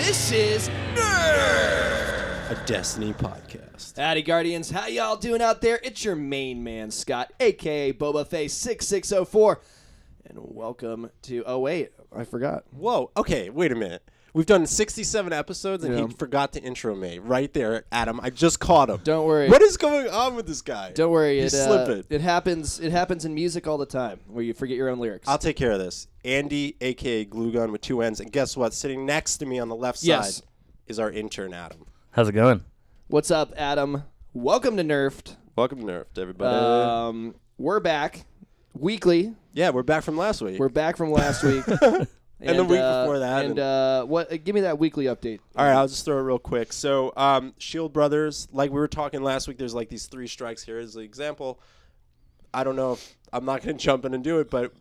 This is Nerfed. a Destiny podcast. Howdy, Guardians. How y'all doing out there? It's your main man, Scott, aka Boba Face 6604. And welcome to. Oh, wait. I forgot. Whoa. Okay. Wait a minute. We've done 67 episodes, and Yeah. he forgot to intro me right there, Adam. I just caught him. Don't worry. What is going on with this guy? Don't worry. He's it, uh, slipping. it happens. It happens in music all the time, where you forget your own lyrics. I'll take care of this. Andy, aka Glue Gun with two ends, and guess what? Sitting next to me on the left Yes. side is our intern, Adam. How's it going? What's up, Adam? Welcome to Nerfed. Welcome, to Nerfed, everybody. Um, we're back weekly. yeah, we're back from last week. We're back from last week. And the week uh, before that, And and- uh, what? uh, Give me that weekly update. All right, I'll just throw it real quick. So, um, Shield Brothers, like we were talking last week, there's like these three strikes here as an example. I don't know if I'm not going to jump in and do it, but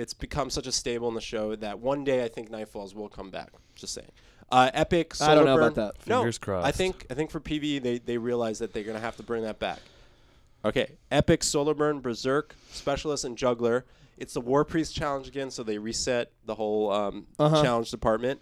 it's become such a stable in the show that one day I think Nightfalls will come back. Just saying. Uh, Epic. I don't know Solar about Burn- that. No, Fingers crossed. I think I think for PvE they they realize that they're going to have to bring that back. Okay, Epic, Solar Burn, Berserk, Specialist, and Juggler. It's the War Priest challenge again, so they reset the whole um, Uh-huh. challenge department.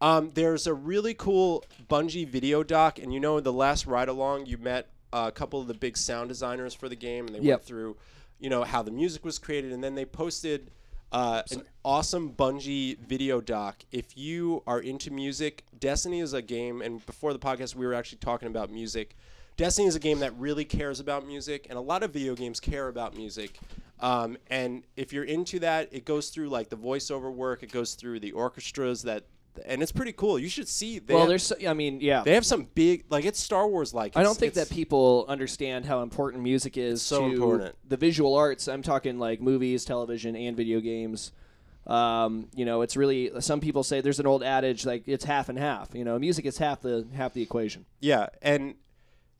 Um, there's a really cool Bungie video doc, and you know, the last ride along, you met a couple of the big sound designers for the game, and they Yep. went through, you know, how the music was created, and then they posted uh, an awesome Bungie video doc. If you are into music, Destiny is a game, and before the podcast, we were actually talking about music. Destiny is a game that really cares about music, and a lot of video games care about music. Um, and if you're into that, it goes through like the voiceover work, it goes through the orchestras that, and it's pretty cool. You should see. They well, have, there's. so- I mean, yeah. they have some big like it's Star Wars like. I don't think that people understand how important music is so to important. the visual arts. I'm talking like movies, television, and video games. Um, you know, it's really some people say there's an old adage like it's half and half. You know, music is half the half the equation. Yeah, and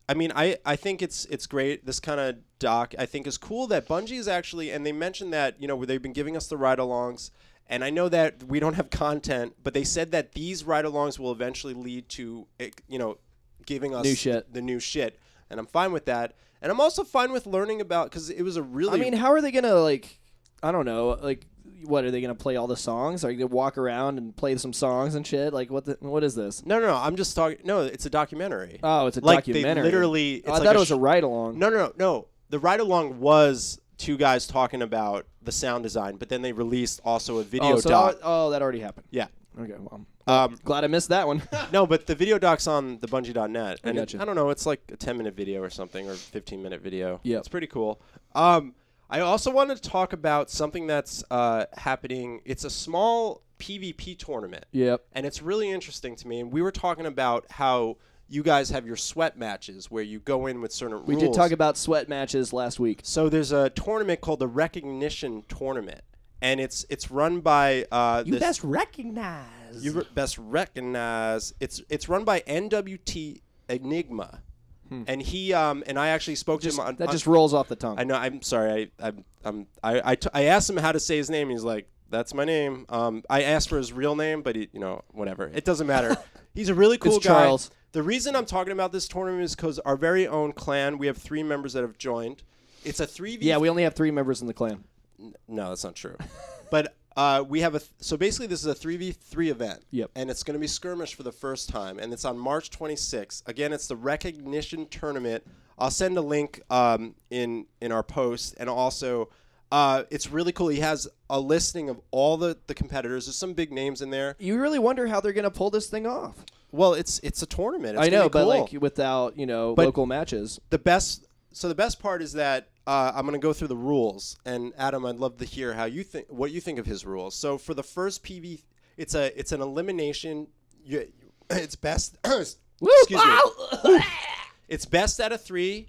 I mean, I, I think it's it's great. This kind of doc I think is cool that Bungie is actually, and they mentioned that you know where they've been giving us the ride-alongs, and I know that we don't have content, but they said that these ride-alongs will eventually lead to eh, you know giving us New shit. the new shit, and I'm fine with that, and I'm also fine with learning about because it was a really I mean, how are they gonna like? I don't know. Like, what are they gonna play all the songs? Are you gonna walk around and play some songs and shit? Like, what? The, what is this? no no no I'm just talking no it's a documentary Oh, it's a like documentary. they literally it's Oh, I like thought it was sh- a ride along. No, no, no, no. The ride along was two guys talking about the sound design, but then they released also a video oh, so doc. that, oh, that already happened. yeah. Okay, well, Um, glad I missed that one. no, but the video doc's on the Bungie.net, and it- gotcha. I don't know, it's like a ten minute video or something, or fifteen minute video. Yeah, it's pretty cool. Um, I also wanted to talk about something that's uh, happening. It's a small PvP tournament. yep. and it's really interesting to me. And we were talking about how you guys have your sweat matches where you go in with certain rules. We rules. did talk about sweat matches last week. So there's a tournament called the Recognition Tournament, and it's it's run by uh, You this, best recognize. you re- best recognize it's it's run by NWT Enigma, and he um and I actually spoke just, to him on Hmm. that on- just rolls off the tongue. I know I'm sorry I I'm, I'm I I, t- I asked him how to say his name. He's like that's my name. Um, I asked for his real name, but he, you know, whatever. It doesn't matter. He's a really cool It's guy. Charles. The reason I'm talking about this tournament is because our very own clan. We have three members that have joined. It's a three v. yeah, we only have three members in the clan. No, that's not true. but uh, we have a. Th- so basically, this is a three v three event. Yep. And it's going to be skirmish for the first time, and it's on March 26th. Again, it's the recognition tournament. I'll send a link um, in in our post, and also. Uh, it's really cool. He has a listing of all the, the competitors. There's some big names in there. You really wonder how they're gonna pull this thing off. Well, it's it's a tournament. It's I know, but cool. like without you know But- local matches. the best so the best part is that uh, I'm going to go through the rules and Adam I'd love to hear how you think what you think of his rules. So for the first PV it's a it's an elimination you, it's best excuse me. It's best out of 3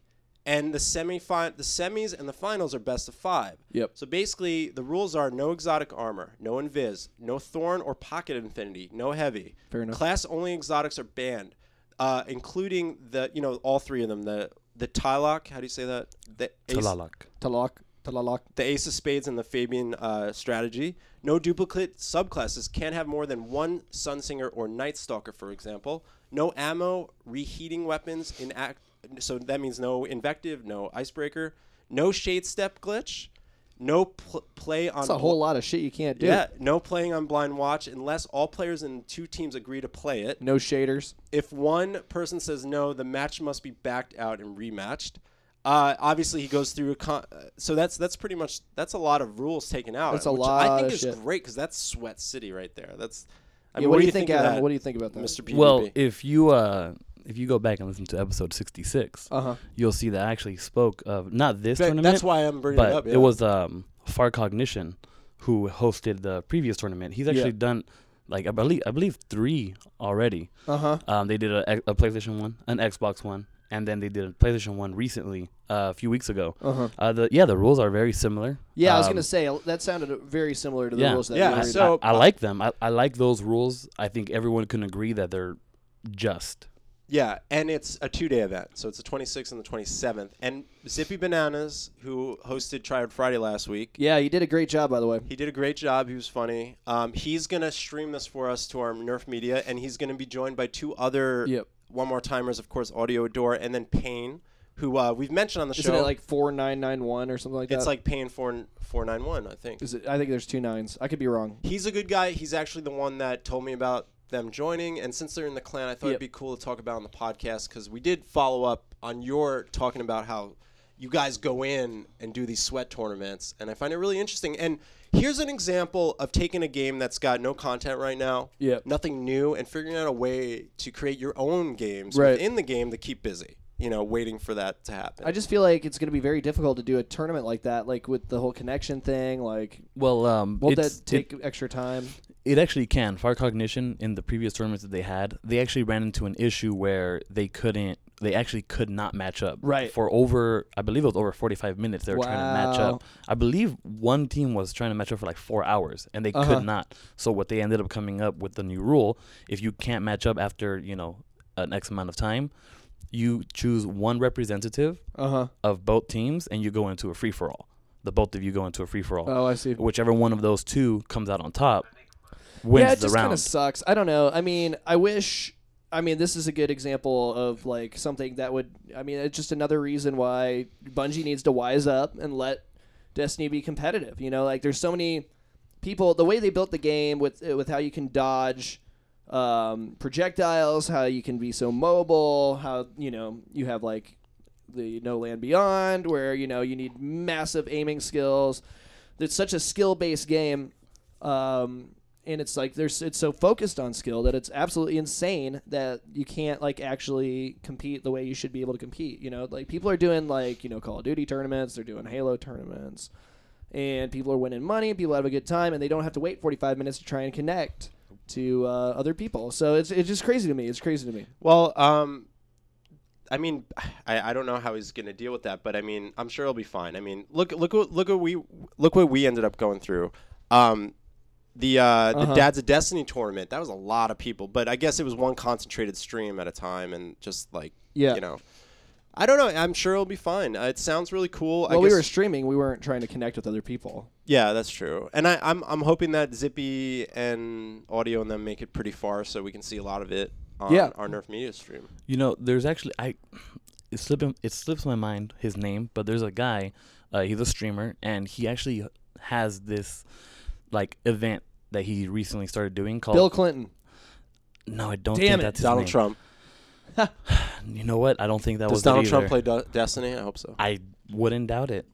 and the semi the semis and the finals are best of 5. Yep. So basically the rules are no exotic armor, no invis, no thorn or pocket infinity, no heavy. Fair enough. Class only exotics are banned. Uh, including the you know all three of them the the Tylok how do you say that the ace, Talalak. Talak, talalak. the Ace of Spades and the Fabian uh, strategy. No duplicate subclasses can't have more than one Sunsinger or Night Stalker, for example. No ammo, reheating weapons in act. So that means no invective, no icebreaker, no shade step glitch, no pl- play on That's a bl- whole lot of shit you can't do. yeah, no playing on blind watch unless all players in two teams agree to play it. No shaders. If one person says no, the match must be backed out and rematched. Uh, obviously, he goes through a con- uh, so that's that's pretty much that's a lot of rules taken out. That's a which lot I think of is shit. great because that's Sweat City right there. That's. I Yeah, mean, what, do you think, of Adam? that, What do you think about that? Mr. PvP? Well, if you uh if you go back and listen to episode 66, Uh huh. you'll see that I actually spoke of not this That- tournament, that's why I'm bringing but it up. yeah. it was um Far Cognition who hosted the previous tournament. He's actually Yeah. done like I believe I believe 3 already. Uh huh. Um they did a, a PlayStation 1, an Xbox 1, and then they did a PlayStation 1 recently uh, a few weeks ago. Uh huh. Uh the yeah, the rules are very similar. Yeah, I was Um, gonna say that sounded very similar to the yeah. rules that Yeah, you were so- I, I like them. I, I like those rules. I think everyone can agree that they're just. Yeah, and it's a two-day event, so it's the 26th and the 27th. And Zippy Bananas, who hosted Try Hard Friday last week, Yeah, you did a great job, by the way. he did a great job. He was funny. Um, he's gonna stream this for us to our Nerf Media, and he's gonna be joined by two other Yep. one more timers, of course, Audio Adore, and then Payne, who uh, we've mentioned on the Isn't show. it like four nine nine one or something like that? it's like Payne four four nine one, I think. Is it? I think there's two nines. I could be wrong. He's a good guy. He's actually the one that told me about them joining. And since they're in the clan, I thought Yep. it'd be cool to talk about on the podcast because we did follow up on your talking about how you guys go in and do these sweat tournaments. And I find it really interesting. And here's an example of taking a game that's got no content right now, Yep. nothing new, and figuring out a way to create your own games Right. within the game to keep busy. You know, waiting for that to happen. I just feel like it's going to be very difficult to do a tournament like that, like with the whole connection thing. Like, Well, um, won't that take extra time? It actually can. Fire Cognition in the previous tournaments that they had, they actually ran into an issue where they couldn't. They actually could not match up. Right. For over, I believe it was over 45 minutes. They were trying to match Wow. up. I believe one team was trying to match up for like four hours, and they Uh-huh. could not. So what they ended up coming up with the new rule: if you can't match up after you know an X amount of time, you choose one representative Uh huh. of both teams, and you go into a free for all. The both of you go into a free for all. Oh, I see. Whichever one of those two comes out on top wins yeah, it the just kind round. of sucks. I don't know. I mean, I wish. I mean, this is a good example of like something that would. I mean, it's just another reason why Bungie needs to wise up and let Destiny be competitive. You know, like there's so many people. The way they built the game with with how you can dodge um, projectiles, how you can be so mobile, how you know you have like the No Land Beyond, where you know you need massive aiming skills. It's such a skill based game. Um, and it's like there's it's so focused on skill that it's absolutely insane that you can't like actually compete the way you should be able to compete. You know, like people are doing like you know Call of Duty tournaments, they're doing Halo tournaments, and people are winning money. People have a good time, and they don't have to wait 45 minutes to try and connect to uh, other people. So it's it's just crazy to me. It's crazy to me. Well, um, I mean, I, I don't know how he's gonna deal with that, but I mean, I'm sure he'll be fine. I mean, look look look what we look what we ended up going through. Um, the uh, the Uh-huh. Dad's of Destiny tournament that was a lot of people, but I guess it was one concentrated stream at a time, and just like Yeah. you know, I don't know. I'm sure it'll be fine. Uh, it sounds really cool. I Well, we were streaming. We weren't trying to connect with other people. yeah, that's true. And I, I'm I'm hoping that Zippy and Audio and them make it pretty far, so we can see a lot of it on Yeah. our Nerf Media stream. You know, there's actually I it slipping it slips my mind his name, but there's a guy, uh, he's a streamer, and he actually has this like event that he recently started doing called. Bill Clinton. no, I don't Damn think it. that's his Donald name. Trump. You know what? I don't think that Does was Donald it Trump either. play Do- Destiny? I hope so. I wouldn't doubt it.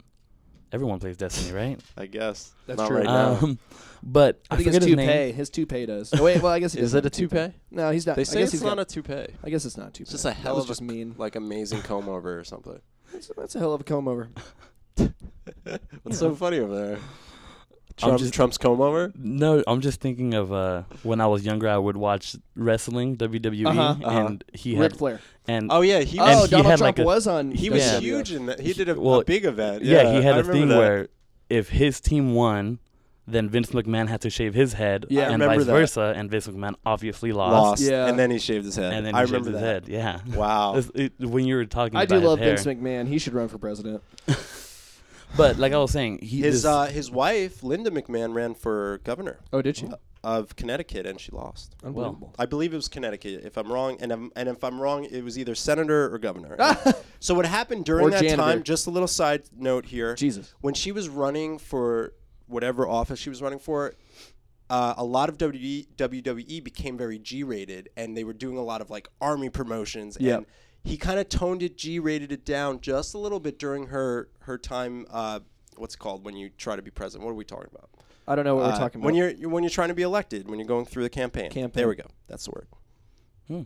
Everyone plays Destiny, right? I guess. That's Not true. right now. Um, but I I, think forget his his toupee. name. His toupee does. Oh, wait, well, I guess he Is doesn't it a have toupee. toupee? No, he's not. They I say guess it's he's not got, a toupee. I guess it's not toupee. It's just a That hell was of just a, mean. like amazing comb over or something. That's, that's a hell of a comb over. What's so funny over there? Trump, just- Trump's comb over? No, I'm just thinking of uh, when I was younger. I would watch wrestling, WWE, Uh-huh, uh-huh. and he had Ric had Flair. and Oh yeah, he Oh, was. he Donald had, Trump like, a- was on. he was Yeah. huge in that. He did a, Well, a big event. yeah, he had I a thing that. where if his team won, then Vince McMahon had to shave his head, Yeah. And vice that. versa, and Vince McMahon obviously lost, lost, Yeah. and then he shaved his head. and then I he shaved remember his that. head. Yeah, Wow. It- when you were talking, I about do love his Vince hair. McMahon. He should run for president. But like I was saying, he His this- uh, his wife Linda McMahon ran for governor Oh, did she? of Connecticut, and she lost. Unbelievable. I believe it was Connecticut. If I'm wrong, and I'm, and if I'm wrong, it was either senator or governor. so what happened during Or that janitor. time? Just a little side note here. Jesus. When she was running for whatever office she was running for, uh, a lot of WWE, WWE became very G-rated, and they were doing a lot of like army promotions. Yep. And he kind of toned it, G-rated it down just a little bit during her her time. Uh, what's it called when you try to be president? What are we talking about? I don't know what Uh, we're talking about. when you're you're- when you're trying to be elected, when you're going through the campaign. Campaign. There we go. That's the word.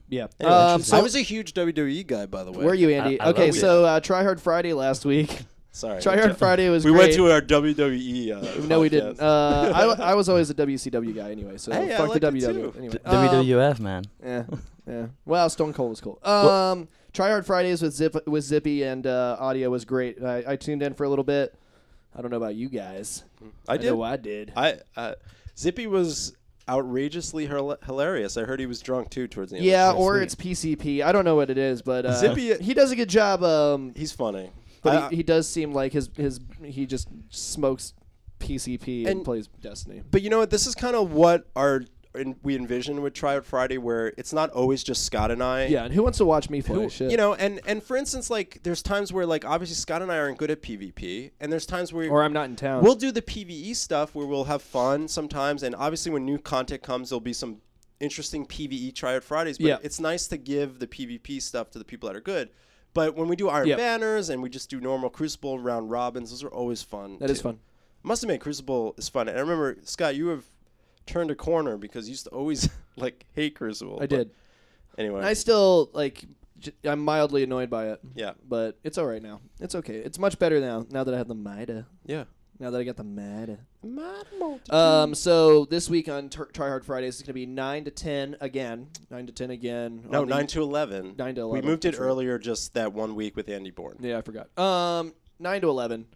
yeah. Anyway, um, so I was a huge WWE guy, by the way. were you, Andy? I- I okay, so uh, Try Hard Friday last week. Sorry. Try Hard Friday was We great. went to our WWE. Uh, no, we didn't. Uh, I, I was always a WCW guy anyway, so Hey, I fuck like the it WW. too. Anyway, D- um, WWF man. Yeah, yeah. Well, Stone Cold was cool. Um, Try Hard Fridays with Zip with Zippy and uh, audio was great. I, I tuned in for a little bit. I don't know about you guys. I did. know I did. I uh, Zippy was outrageously hil- hilarious. I heard he was drunk too towards the end. yeah, of the show. or it's PCP. I don't know what it is, but uh, Zippy- he does a good job. Um, he's funny. but I- he, he does seem like his his he just smokes PCP and, And- plays Destiny. but you know what? This is kind of what our we envision with Try Friday, where it's not always just Scott and I. Yeah, and who wants to watch me play? Who, Shit. you know, and and for instance, like there's times where like obviously Scott and I aren't good at PvP, and there's times where or I'm not in town. We'll do the PVE stuff where we'll have fun sometimes, and obviously when new content comes, there'll be some interesting PVE Try Hard Fridays. But Yeah. it's nice to give the PvP stuff to the people that are good. But when we do Iron Yep. Banners and we just do normal Crucible round robins, those are always fun. that is too. fun. Must admit, Crucible is fun. And I remember Scott, you have turned a corner because you used to always like hate Crucible. I but did. Anyway, I still like. j- I'm mildly annoyed by it. yeah, but it's all right now. It's okay. It's much better now. Now that I have the Mida. yeah. Now that I got the Mida. Um. So this week on Tur- Try Hard Fridays is going to be nine to ten again. Nine to ten again. no, on the- nine to eleven. Nine to eleven. We moved it that's right. earlier, just that one week with Andy Bourne. Yeah, I forgot. Um. Nine to eleven.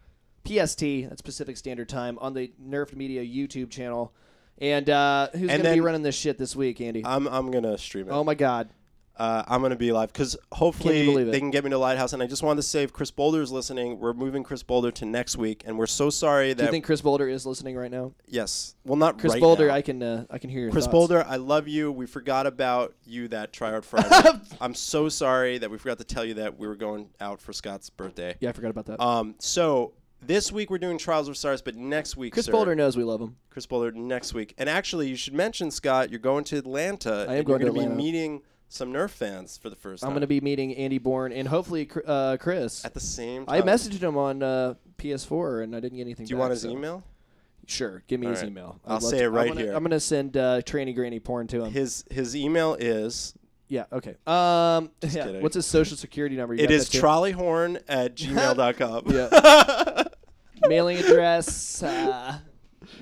PST. That's Pacific Standard Time on the Nerfed Media YouTube channel. And uh, who's going to be then- running this shit this week, Andy? I'm I'm gonna stream it. oh my God. uh, I'm gonna be live because hopefully you believe it? they can get me to Lighthouse. And I just wanted to say, if Chris Boulder is listening, we're moving Chris Boulder to next week, and we're so sorry Do that you think Chris Boulder is listening right now? yes, well not Chris right Boulder, now. I can uh, I can hear your Chris thoughts. Boulder, I love you. We forgot about you that Try Hard Friday. I'm so sorry that we forgot to tell you that we were going out for Scott's birthday. Yeah, I forgot about that. Um, so this week we're doing Trials of Osiris, but next week, Chris sir, Boulder knows we love him. Chris Boulder next week. And actually, you should mention Scott. You're going to Atlanta. I am and going to you're gonna Atlanta. be meeting some Nerf fans for the first time. I'm going to be meeting Andy Bourne and hopefully Cr- uh, Chris. at the same time. I messaged him on uh, PS4 and I didn't get anything. Do you back, want his so- email? Sure, give me All his right. email. I'll love say to- it right I'm gonna, here. I'm gonna send uh, Tranny Granny porn to him. His his email is yeah. Okay. Um. yeah. kidding. What's his social security number? You it got is that too? trolleyhorn at gmail.com. Yeah. Mailing address. Uh,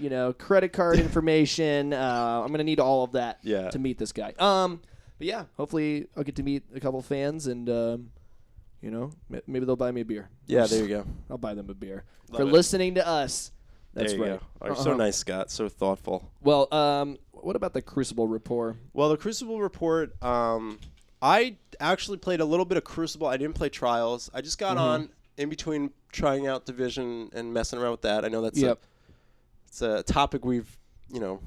you know, credit card information. Uh, I'm gonna need all of that Yeah. to meet this guy. Um. But yeah, hopefully I'll get to meet a couple fans and um, you know, maybe they'll buy me a beer. yeah, there you go. I'll buy them a beer for it. listening to us. That's there you right. go. Oh, you're so Uh-huh. nice, Scott. So thoughtful. Well, um, what about the Crucible rapport? Well, the Crucible report. Um, I actually played a little bit of Crucible. I didn't play Trials. I just got Mhm. on in between trying out Division and messing around with that. I know that's Yep. a, it's a topic we've you know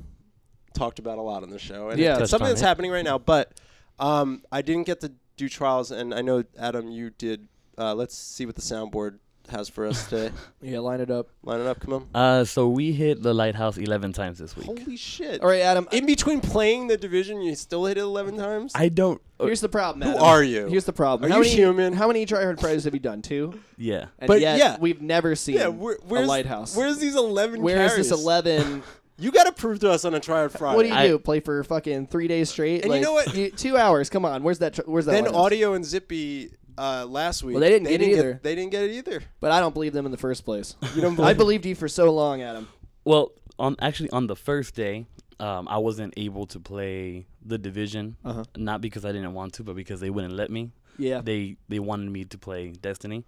talked about a lot on the show, and Yeah. it's something that's it. happening right now. But um, I didn't get to do Trials, and I know Adam, you did. Uh, let's see what the soundboard has for us today. Yeah, line it up. Line it up, come on. Uh, so we hit the lighthouse 11 times this week. Holy shit! All right, Adam. In between playing the division, you still hit it eleven times. I don't. uh, Here's the problem. Who Adam. are you? Here's the problem. Are how you many, human? How many tryhard Fridays have you done? Two. yeah. And But yet yeah. we've never seen yeah, where, where's a lighthouse. Where's these eleven? Where is carries? this eleven? You got to prove to us on a Try Hard Friday. what do you I- do? Play for fucking three days straight? And you Like, know what? you- two hours. Come on. Where's that? Tr- where's that? Then lighthouse? Audio and Zippy uh, last week. Well, they didn't get it either. they didn't get it either. But I don't believe them in the first place. You don't believe I believed you for so long, Adam. Well, on actually on the first day, um, I wasn't able to play the division. Uh huh. Not because I didn't want to, but because they wouldn't let me. Yeah. They they wanted me to play Destiny.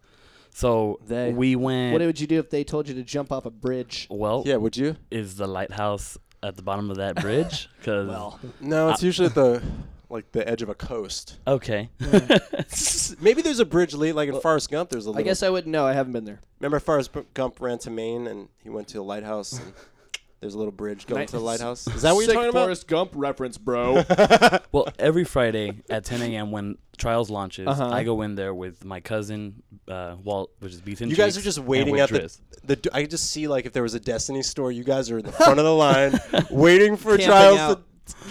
So They. we went. What would you do if they told you to jump off a bridge? well, yeah, would you? is the lighthouse at the bottom of that bridge? Because Well, No, it's usually at the like the edge of a coast. okay, Maybe there's a bridge late, like in Forrest Gump. There's a little. I guess I wouldn't know. I haven't been there. Remember Forrest Gump ran to Maine and he went to a lighthouse. And There's a little bridge going Nice. to the lighthouse. Is that what you're talking about? Forrest Gump reference, bro. Well, every Friday at 10 a.m. when Trials launches, Uh-huh. I go in there with my cousin uh, Walt, which is Beef and You guys are just waiting at the, Driz. the. d- I just see like if there was a Destiny store, you guys are in the front of the line, waiting for Camping trials out. to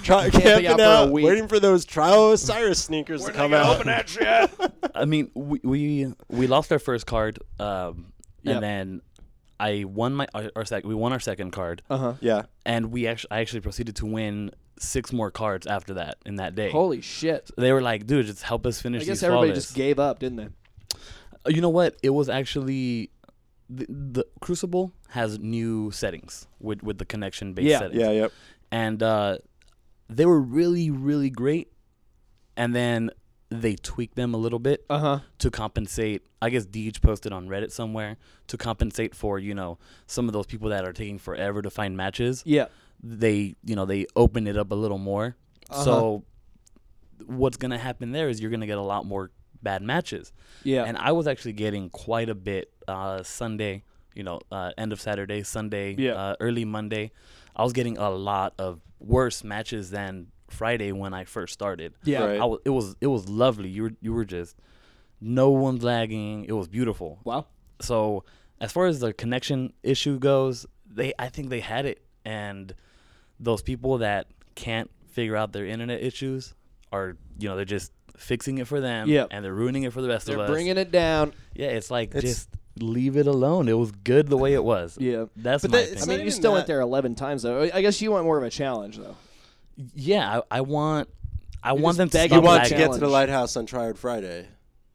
try, Camping camping, out for a week. waiting for those trial Osiris sneakers to come out. I mean, we, we we lost our first card, um, Yep. and then I won my our, our sec- we won our second card, Uh huh. yeah, and we actually I actually proceeded to win six more cards after that in that day. Holy shit! They were like, "Dude, just help us finish I guess these everybody flawless." just gave up, didn't they? Uh, You know what? It was actually the, the Crucible has new settings with with the connection based Yeah. settings. yeah, yep. and uh, they were really really great and then they tweaked them a little bit Uh huh. to compensate i guess deej posted on reddit somewhere to compensate for you know some of those people that are taking forever to find matches Yeah. they you know they open it up a little more Uh-huh. so what's gonna happen there is you're gonna get a lot more bad matches Yeah. and i was actually getting quite a bit uh, sunday you know uh, end of saturday sunday Yeah. uh, early monday i was getting a lot of worse matches than friday when i first started yeah. Right. I it was it was lovely you were you were just no one's lagging it was beautiful Wow. so as far as the connection issue goes they i think they had it and those people that can't figure out their internet issues are you know they're just fixing it for them Yep. and they're ruining it for the rest They're of us bringing it down. yeah it's like It's- just leave it alone it was good the way it was Yeah. that's But my that- it's I mean, you even still went there 11 times though. I guess you want more of a challenge though. yeah I, I want i You're want them to You want to get to the lighthouse on Try Hard Friday.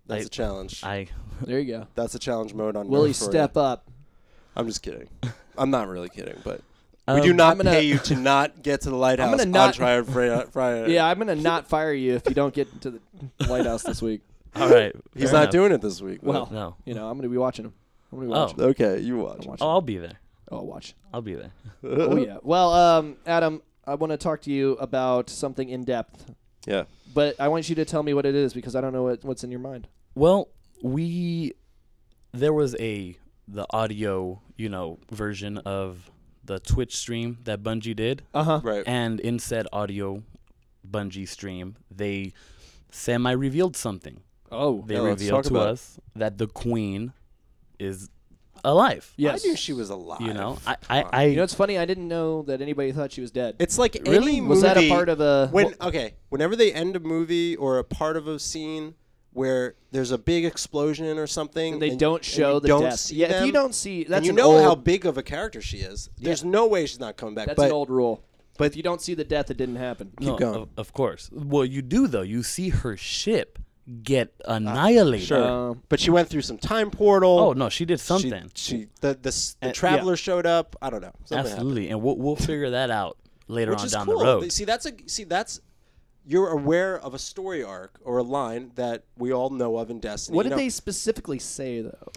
That's I- a challenge. i There you go. That's a challenge mode on. Willie, Nerf for you. step up. I'm just kidding. I'm not really kidding, but we do Um, not I'm gonna- pay you to not get to the lighthouse gonna on not- Try Hard Friday. Yeah, I'm gonna not fire you if you don't get to the lighthouse this week. All right he's fair not enough. doing it this week. Well, no You know, I'm gonna be watching him. I'm gonna be Oh. watching. okay, you watch. I'm watching. oh i'll be there Oh, I'll watch. i'll be there Oh yeah. Well, um, Adam, I want to talk to you about something in depth, Yeah. but I want you to tell me what it is because I don't know what, what's in your mind. Well, we there was a the audio, you know, version of the Twitch stream that Bungie did, Uh huh. Right. and in said audio Bungie stream, they semi revealed something. Oh. They Yeah, let's revealed talk to about it. us that the Queen is alive. Yes. I knew she was alive. You know, I I, I You know, it's funny. I didn't know that anybody thought she was dead. It's like Really? any was movie. that a part of a? when okay, whenever they end a movie or a part of a scene where there's a big explosion or something, and they and- don't show you the don't death. see yeah, if you don't see, that's you an know old. how big of a character she is. There's no way she's not coming back. that's but an old rule. but- if you don't see the death, it didn't happen. no, going. Of, of course. Well, you do though. You see her ship get annihilated. sure. Um, but she went through some time portal. Oh no, she did something. She, the the, s- the Uh, yeah. traveler showed up. I don't know. Something happened. Absolutely, and we'll we'll figure that out later Which on is down cool. the road. See, that's a see that's you're aware of a story arc or a line that we all know of in Destiny. what You did know, they specifically say though?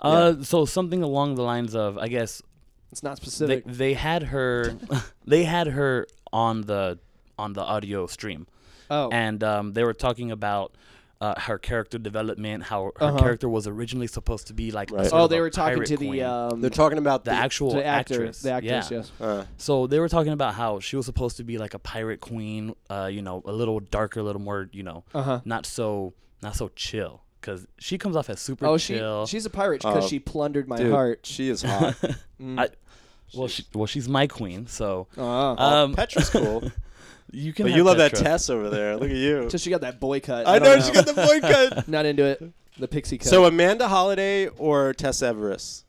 Uh, so something along the lines of, I guess It's not they specific. they had her, they had her on the on the audio stream, oh. and um, they were talking about. Uh, her character development, how her Uh-huh. character was originally supposed to be like. Right. sort oh, of they a were talking pirate to the um, They're talking about the the, actual the actor, actress. the actress. yeah. Yes. Uh, So they were talking about how she was supposed to be like a pirate queen, uh, you know, a little darker, a little more, you know, Uh huh. not so not so chill because she comes off as super Oh, she chill. she's a pirate because Oh, she plundered my dude, heart. she is hot. Mm. I- well, she, well, she's my queen, so Oh. um, Petra's cool, you can. but you love that Petra. Tess over there. Look at you. so she got that boy cut. I don't know she got the boy cut. Not into it. The pixie cut. So Amanda Holliday or Tess Everis?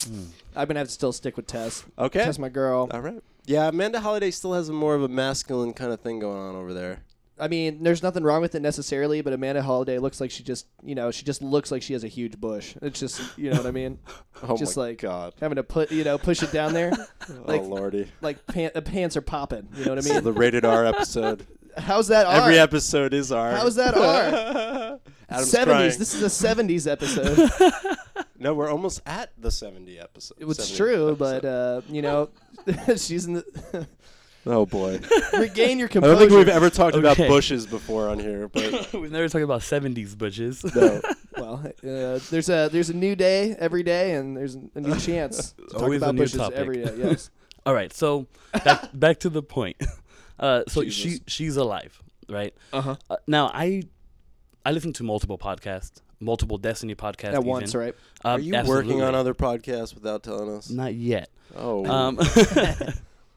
Mm. I'm gonna have to still stick with Tess. Okay. Tess, my girl. All right. Yeah, Amanda Holliday still has a more of a masculine kind of thing going on over there. I mean, there's nothing wrong with it necessarily, but Amanda Holliday looks like she just, you know, she just looks like she has a huge bush. It's just, you know what I mean? Oh Just my like- god. Having to put, you know, push it down there, like- oh lordy. like pan- the pants are popping. You know what I mean? the rated R episode. How's that R? Every episode is R. How's that R? Adam's 70s. crying. This is a 70s episode. No, we're almost at the 70 episode. It's 70 true, episode. but uh, you know, she's in the. Oh boy. regain your composure. I composure. don't think we've ever talked about Okay. bushes before on here, but We've never talked about '70s bushes. no. Well, uh, there's a there's a new day every day, and there's a new chance to talk always a about new bushes topic. every day. Yes. All right, so back, back to the point. Uh, so she Jesus. she's alive, right? Uh-huh. Uh, now I I listen to multiple podcasts, multiple Destiny podcasts. At once, even. right? Uh, Are you working absolutely. on other podcasts without telling us? Not yet. Oh. Um,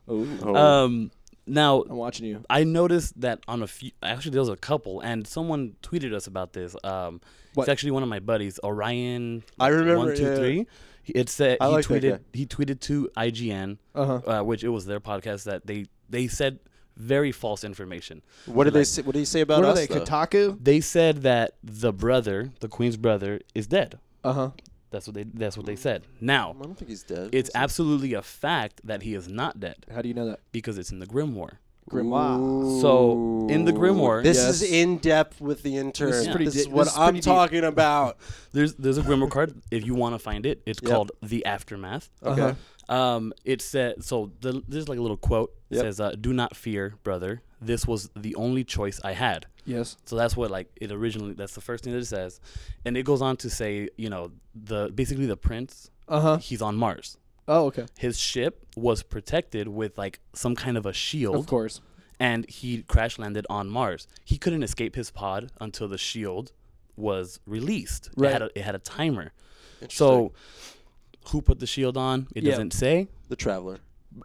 Ooh. oh. um, now I'm watching you. I noticed that on a few, actually there was a couple, and someone tweeted us about this. Um, What? it's actually one of my buddies, Orion. I remember, one two yeah. three. It said I he like tweeted he tweeted to IGN, Uh-huh. uh, which it was their podcast that they they said very false information. what did they say? What did he say about What are us? they? though? Kotaku? They said that the brother, the queen's brother, is dead. Uh-huh. That's what they that's what they mm. said. Now I don't think he's dead. it's Is he? absolutely a fact that he is not dead How do you know that? because it's in the Grimoire. Grimoire. So, in the Grimoire- this Yes. is in depth with the intern. This This is is, pretty di- what this is I'm pretty deep. talking about. There's there's a Grimoire card if you want to find it. It's Yep. called the Aftermath. Okay. Uh-huh. Um, it said so. The, there's like a little quote. It Yep. says, uh, "Do not fear, brother. This was the only choice I had." Yes. So that's what like it originally. That's the first thing that it says, and it goes on to say, you know, the basically the prince. Uh-huh. He's on Mars. Oh, okay. His ship was protected with like some kind of a shield, Of course. and he crash landed on Mars. He couldn't escape his pod until the shield was released. Right. It had a, it had a timer. So, who put the shield on? It Yeah. doesn't say. the traveler.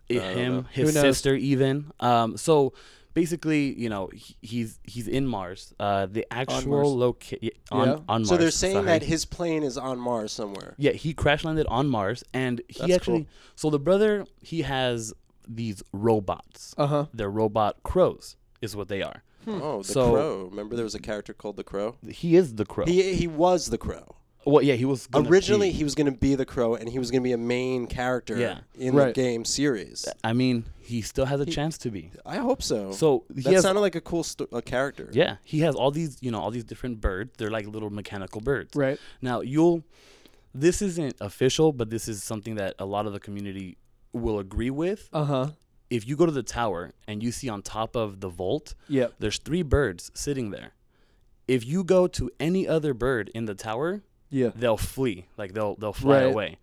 It- him, his sister, even. Um, so basically, you know, he, he's he's in Mars. Uh, the actual location on Yeah. on Mars. so they're saying sorry. that his plane is on Mars somewhere. yeah, he crash landed on Mars, and he That's actually. So the brother, he has these robots. Uh-huh. They're robot crows, is what they are. Oh, the So- crow. Remember there was a character called the crow? He is the crow. He he was the crow. Well, yeah, he was gonna Originally, be- he was going to be the crow, and he was going to be a main character Yeah. in Right. the game series. I mean, he still has a He- chance to be. I hope so. So he that has sounded like a cool sto- a character. Yeah, he has all these, you know, all these different birds. They're like little mechanical birds. Right. Now, you'll this isn't official, but this is something that a lot of the community will agree with. Uh-huh. If you go to the tower and you see on top of the vault, Yep. there's three birds sitting there. If you go to any other bird in the tower, Yeah. they'll flee. Like they'll they'll fly Right. away.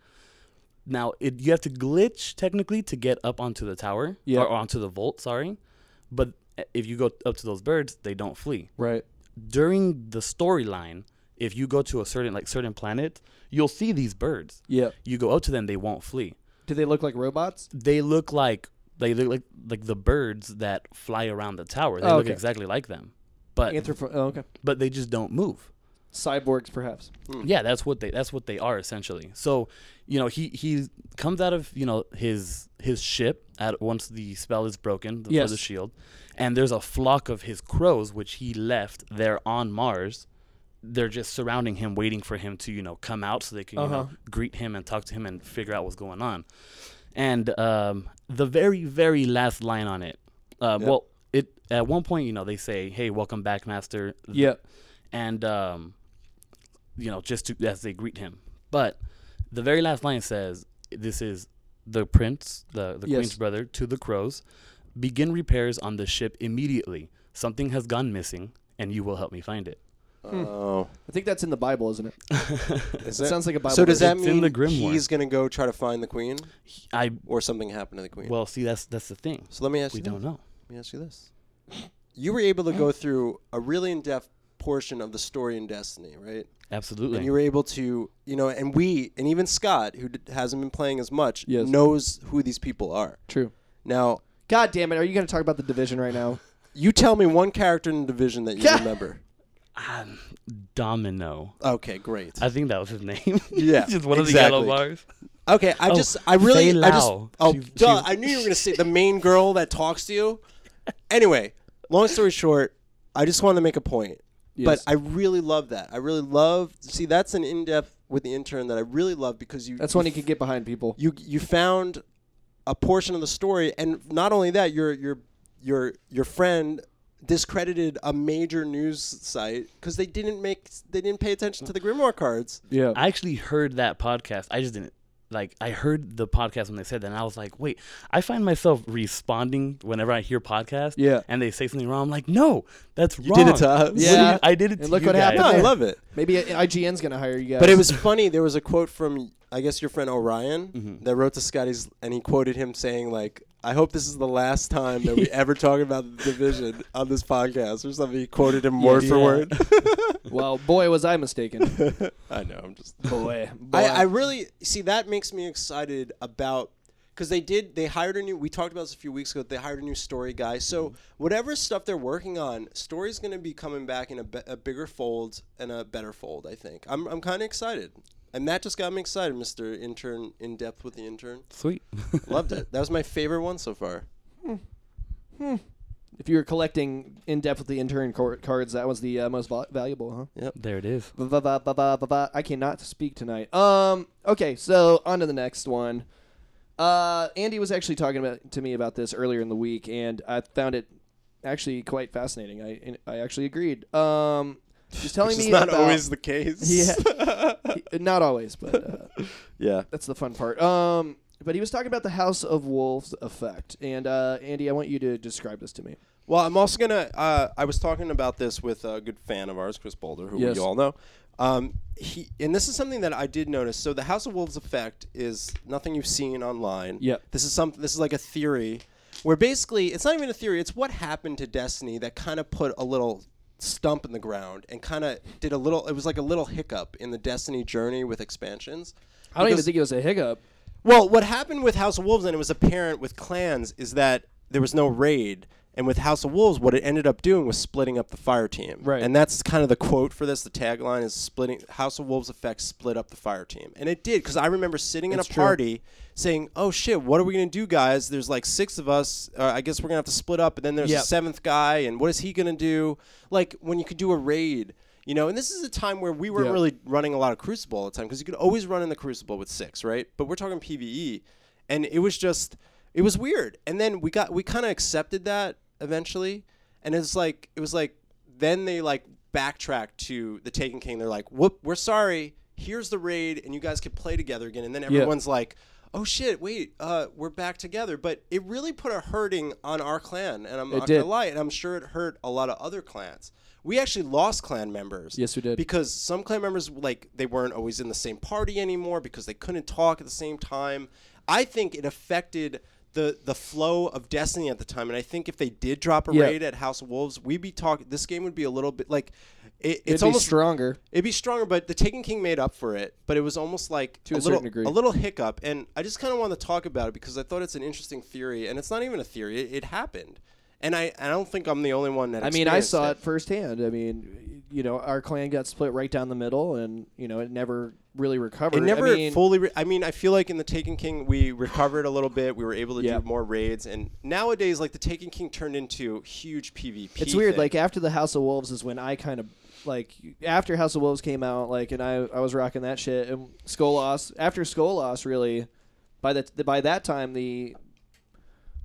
Now, it, you have to glitch technically to get up onto the tower Yeah. or onto the vault, sorry. But uh, if you go up to those birds, they don't flee Right. during the storyline, if you go to a certain like certain planet, you'll see these birds. Yep. You go up to them, they won't flee. Do they look like robots? They look like they look like like the birds that fly around the tower. They Oh, look okay. exactly like them, but Anthropo- oh, okay. but they just don't move. Cyborgs, perhaps. Yeah, that's what they that's what they are essentially. So, you know, he he comes out of you know his his ship at once the spell is broken the, for the shield, and there's a flock of his crows which he left there on Mars. They're just surrounding him, waiting for him to you know come out so they can you know Uh-huh. greet him and talk to him and figure out what's going on. And um, the very very last line on it, uh, Yep. well, it at one point you know they say, "Hey, welcome back, Master." Yep. and um, you know, just to as they greet him. But the very last line says, "This is the prince, the the Yes. queen's brother, to the crows. Begin repairs on the ship immediately. Something has gone missing, and you will help me find it." Hmm. Oh, I think that's in the Bible, isn't it? is It that- sounds like a Bible. so does that It's mean the Grimoire. he's going to go try to find the queen, I or something happened to the queen? well, see, that's that's the thing. so let me ask We you. We don't know. Let me ask you this: You were able to go through a really in-depth portion of the story in Destiny, right? Absolutely. And you were able to, you know, and we, and even Scott, who d- hasn't been playing as much, Yes. knows who these people are. True. Now, God damn it! Are you going to talk about the division right now? you tell me one character in the division that you Yeah. remember. Um, Domino. Okay, great. I think that was his name. Yeah, just one of the exactly. yellow bars. Okay, I Oh, just, I really, Fei I just, Lao. oh, She's- duh, she's- I knew you were gonna say the main girl that talks to you. Anyway, long story short, I just wanted to make a point. But I really love that. I really love. See, that's an in-depth with the intern that I really love because you. That's you when you can get behind people. you you found a portion of the story, and not only that, your your your your friend discredited a major news site because they didn't make they didn't pay attention to the grimoire cards. Yeah. I actually heard that podcast. I just didn't like. I heard the podcast when they said that, and I was like, "Wait!" I find myself responding whenever I hear podcasts, Yeah. and they say something wrong. I'm like, "No, that's You wrong." did it to us. Yeah. you- I did it. And to look you what guys. happened No, I love it. Maybe IGN's going to hire you guys. But it was funny. There was a quote from I guess your friend Orion Mhm. that wrote to Scotty's and he quoted him saying like, "I hope this is the last time that we ever talk about the division on this podcast" or something. He quoted him word for word. Well, boy, was I mistaken. I know. I'm just. boy, boy. I, I really see that makes me excited about because they did they hired a new we talked about this a few weeks ago they hired a new story guy so whatever stuff they're working on story's going to be coming back in a, be- a bigger fold and a better fold i think i'm, I'm kind of excited and that just got me excited mr intern in depth with the intern Sweet. loved it that was my favorite one so far Hmm. if you were collecting in depth with the intern cor- cards, that was the uh, most val- valuable, huh? Yep. There it is. Ba- ba- ba- ba- ba- ba- ba. I cannot speak tonight. Um. Okay, so on to the next one. Uh, Andy was actually talking about to me about this earlier in the week, and I found it actually quite fascinating. I I actually agreed. Um, he's telling Which is me not about, always the case Yeah. not always, but uh, yeah that's the fun part. Um, but he was talking about the House of Wolves effect, and uh, Andy, I want you to describe this to me. Well, I'm also gonna. Uh, I was talking about this with a good fan of ours, Chris Boulder, who Yes. you all know. Um, he and this is something that I did notice. So the House of Wolves effect is nothing you've seen online. Yep. This is some. This is like a theory, where basically it's not even a theory. It's what happened to Destiny that kind of put a little stump in the ground and kind of did a little. It was like a little hiccup in the Destiny journey with expansions. I don't even think it was a hiccup. well, what happened with House of Wolves, and it was apparent with clans, is that there was no raid. And with House of Wolves, what it ended up doing was splitting up the fire team. Right. And that's kind of the quote for this. The tagline is splitting House of Wolves effect split up the fire team. And it did, because I remember sitting in a true. party saying, Oh shit, what are we gonna do, guys? There's like six of us. Uh, I guess we're gonna have to split up, and then there's Yep. a seventh guy, and what is he gonna do? Like when you could do a raid. You know, and this is a time where we weren't Yep. really running a lot of Crucible all the time because you could always run in the Crucible with six, right? But we're talking PVE, and it was just, it was weird. And then we got, we kind of accepted that eventually, and it's like, it was like, then they like backtracked to the Taken King. They're like, whoop, we're sorry. Here's the raid, and you guys can play together again. And then everyone's like, oh shit, wait, uh, we're back together. But it really put a hurting on our clan, and I'm It not did. gonna lie, and I'm sure it hurt a lot of other clans. We actually lost clan members. Yes, we did. Because some clan members like they weren't always in the same party anymore because they couldn't talk at the same time. I think it affected the the flow of Destiny at the time, and I think if they did drop a Yeah. raid at House of Wolves, we'd be talking. This game would be a little bit like it, It'd it's be almost stronger. It'd be stronger, but the Taken King made up for it. But it was almost like To a little, certain degree. a little hiccup. And I just kind of want to talk about it because I thought it's an interesting theory, and it's not even a theory. It, it happened, and I, I don't think I'm the only one that. I mean, I saw it firsthand. I mean, you know, our clan got split right down the middle, and you know, it never really recovered. It never I mean, fully. Re- I mean, I feel like in the Taken King we recovered a little bit. We were able to Yeah. do more raids, and nowadays, like the Taken King turned into huge PvP. It's weird. thing. Like after the House of Wolves is when I kind of like after House of Wolves came out, like, and I I was rocking that shit. And Skolas after Skolas, really, by that by that time the.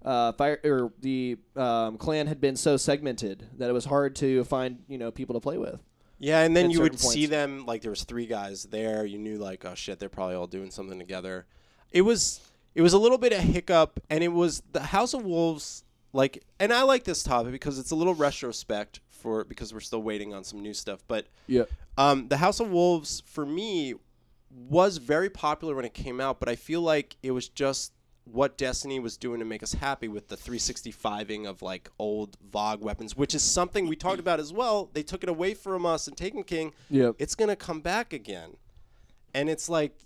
Uh, fire or the um, clan had been so segmented that it was hard to find you know people to play with. Yeah, and then you would certain see them like there was three guys there. You knew like, oh shit, they're probably all doing something together. It was it was a little bit of hiccup, and it was the House of Wolves. Like, and I like this topic because it's a little retrospect for because we're still waiting on some new stuff. But Yeah. um, the House of Wolves for me was very popular when it came out, but I feel like it was just what Destiny was doing to make us happy with the 365ing of like old VOG weapons, which is something we talked about as well. They took it away from us and Taken King. Yep. It's gonna come back again, and it's like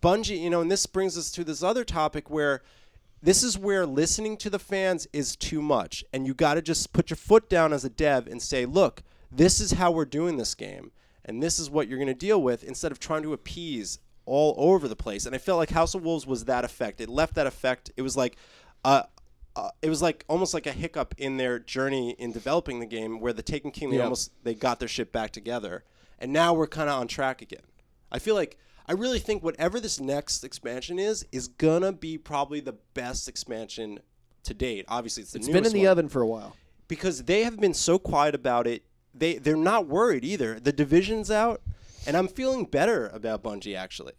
Bungie, you know. And this brings us to this other topic where this is where listening to the fans is too much, and you got to just put your foot down as a dev and say, look, this is how we're doing this game, and this is what you're gonna deal with, instead of trying to appease all over the place. And I felt like House of Wolves was that effect. It left that effect. It was like, uh, uh, it was like almost like a hiccup in their journey in developing the game, where the Taken King they Yep. almost they got their shit back together, and now we're kind of on track again. I feel like I really think whatever this next expansion is is gonna be probably the best expansion to date. Obviously, it's the It's been in the one oven for a while. because they have been so quiet about it. They they're not worried either. The division's out, and I'm feeling better about Bungie actually,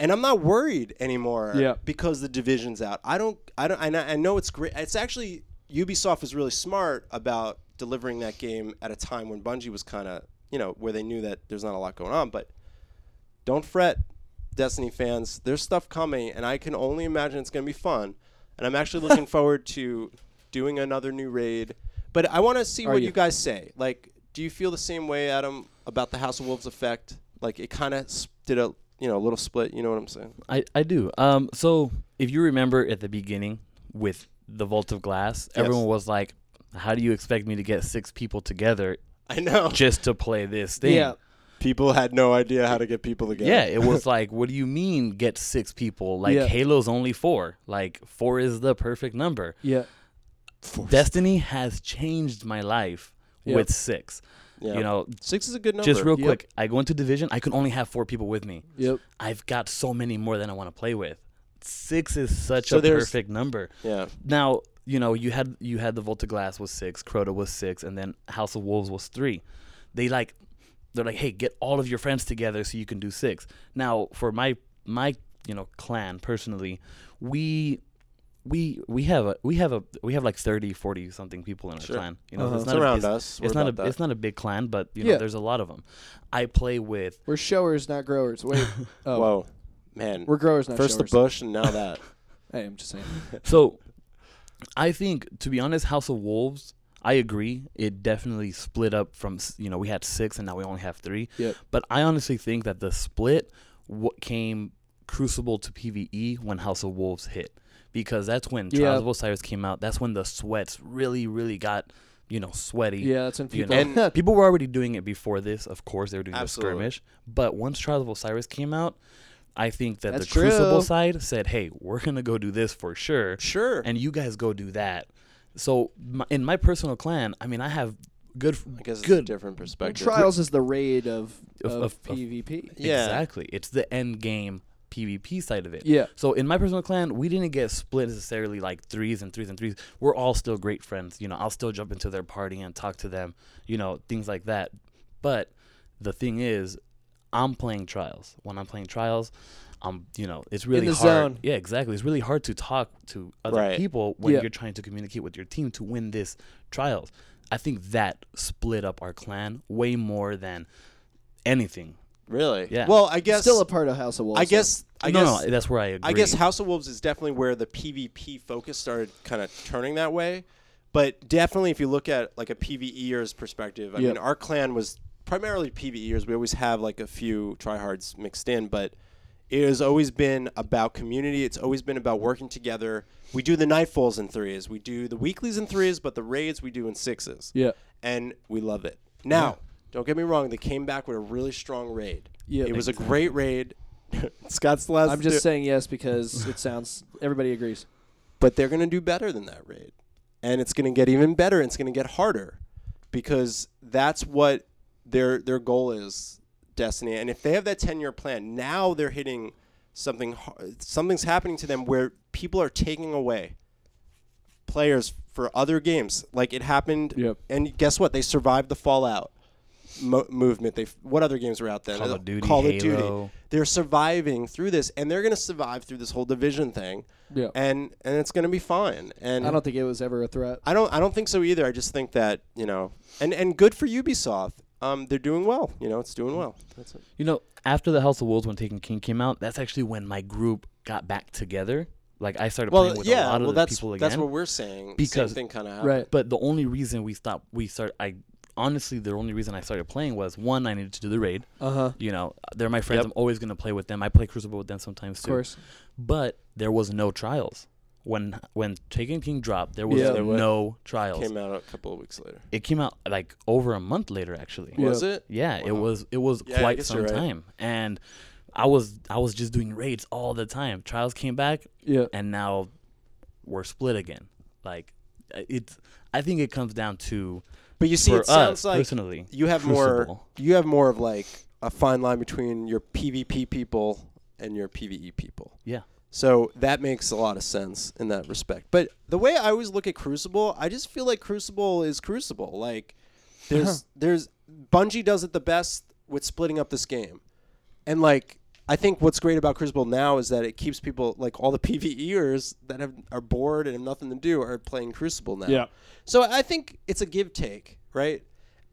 and I'm not worried anymore. Yeah. because the division's out. I don't I don't I know, I know it's great. It's actually Ubisoft is really smart about delivering that game at a time when Bungie was kind of you know where they knew that there's not a lot going on. But don't fret. Destiny fans, there's stuff coming, and I can only imagine it's going to be fun. And I'm actually looking forward to doing another new raid. But I want to see Are what you? you guys say. Like, do you feel the same way, Adam, about the House of Wolves effect? Like, it kind of did a you know a little split. You know what I'm saying? I, I do. Um, so if you remember at the beginning with the Vault of Glass, Yes. everyone was like, "How do you expect me to get six people together I know. just to play this thing?" Yeah. People had no idea how to get people together. Yeah, it was like, what do you mean get six people? Like Yeah. Halo's only four. Like four is the perfect number. Yeah. Destiny has changed my life Yep. with six. Yeah. You know, six is a good number. just real Yep. quick, I go into division, I can only have four people with me. Yep. I've got so many more than I want to play with. Six is such So a perfect number. Yeah. Now, you know, you had you had the Vault of Glass was six, Crota was six, and then House of Wolves was three. They like they're like, hey, get all of your friends together so you can do six. Now, for my my you know clan personally, we we we have a we have a we have like 30 40 something people in our Sure. clan you know Uh-huh. it's It's not a- around it's- us. We're it's not a that. it's not a big clan but you know Yeah. there's a lot of them i play with We're showers, not growers. Wait. Oh. Whoa, man. We're growers, not First showers. the bush and now that. Hey, I'm just saying. So, I think to be honest, House of Wolves. I agree. It definitely split up from you know we had six and now we only have three. Yep. But I honestly think that the split what came Crucible to PVE when House of Wolves hit because that's when Yeah. Trials of Osiris came out. That's when the sweats really really got you know sweaty. Yeah, that's when You people. know, And- people were already doing it before this. Of course, they were doing Absolutely. the skirmish. But once Trials of Osiris came out, I think that That's the Crucible side said, "Hey, we're gonna go do this for sure." Sure. and you guys go do that. So my, in my personal clan, I mean, I have good, I guess it's a good different Well, perspective. Trials is the raid of, Of- of, of- of- PvP. Yeah. exactly. It's the end game PvP side of it. Yeah. So in my personal clan, we didn't get split necessarily like threes and threes and threes. We're all still great friends. You know, I'll still jump into their party and talk to them. You know, things like that. But the thing is, I'm playing trials. When I'm playing trials, I'm you know it's really the hard. zone. Yeah, exactly. It's really hard to talk to other Right. people when Yeah. you're trying to communicate with your team to win this trials. I think that split up our clan way more than anything. really? Yeah. Well, I guess. Still a part of House of Wolves. I guess. I no, guess. no, that's where I agree. I guess House of Wolves is definitely where the PvP focus started kind of turning that way. But definitely, if you look at like a PvEer's perspective, I Yep. mean, our clan was primarily PvEers. We always have like a few tryhards mixed in, but it has always been about community. It's always been about working together. We do the nightfalls in threes. We do the weeklies in threes, but the raids we do in sixes. Yeah. And we love it. Now, don't get me wrong. They came back with a really strong raid. Yeah. It was a great raid. Scott's still has I'm just saying yes because it sounds. Everybody agrees. but they're going to do better than that raid. And it's going to get even better and it's going to get harder because that's what their their goal is, Destiny. And if they have that 10-year plan, now they're hitting something something's happening to them where people are taking away players for other games. Like it happened Yep. and guess what? They survived the Fallout mo- movement. They what other games were out then? Call of Duty, Call of Duty. Halo. They're surviving through this and they're going to survive through this whole division thing Yeah. and and it's going to be fine. And I don't think it was ever a threat. I don't I don't think so either. I just think that you know, and and good for Ubisoft. Um, they're doing well. You know, it's doing well. That's it. You know, after the House of Wolves when Taken King came out, that's actually when my group got back together. Like I started Well, playing with yeah. a lot of Well, the that's people again. that's what we're saying. Because- Same thing kind of happened. Right. But the only reason we stopped, we start. I honestly, the only reason I started playing was one, I needed to do the raid. Uh huh. You know, they're my friends. Yep. I'm always gonna play with them. I play Crucible with them sometimes too. Of course. But there was no trials when when Taken King dropped. There was Yeah. There was- no trials. It came out a couple of weeks later. it came out like over a month later, actually. Yeah. Was it? Yeah, it Wow. was it was Yeah, I quite guess some you're right. time, and I was I was just doing raids all the time. Trials came back, Yeah. and now we're split again. Like uh, it's I think it comes down to But you see, for it sounds us like personally. you have more. Crucible. You have more of like a fine line between your PvP people and your PvE people. Yeah. So that makes a lot of sense in that respect. But the way I always look at Crucible, I just feel like Crucible is Crucible. Like there's uh-huh. there's Bungie does it the best with splitting up this game. And like I think what's great about Crucible now is that it keeps people like all the PvEers that have are bored and have nothing to do are playing Crucible now. Yeah. So I think it's a give take, right?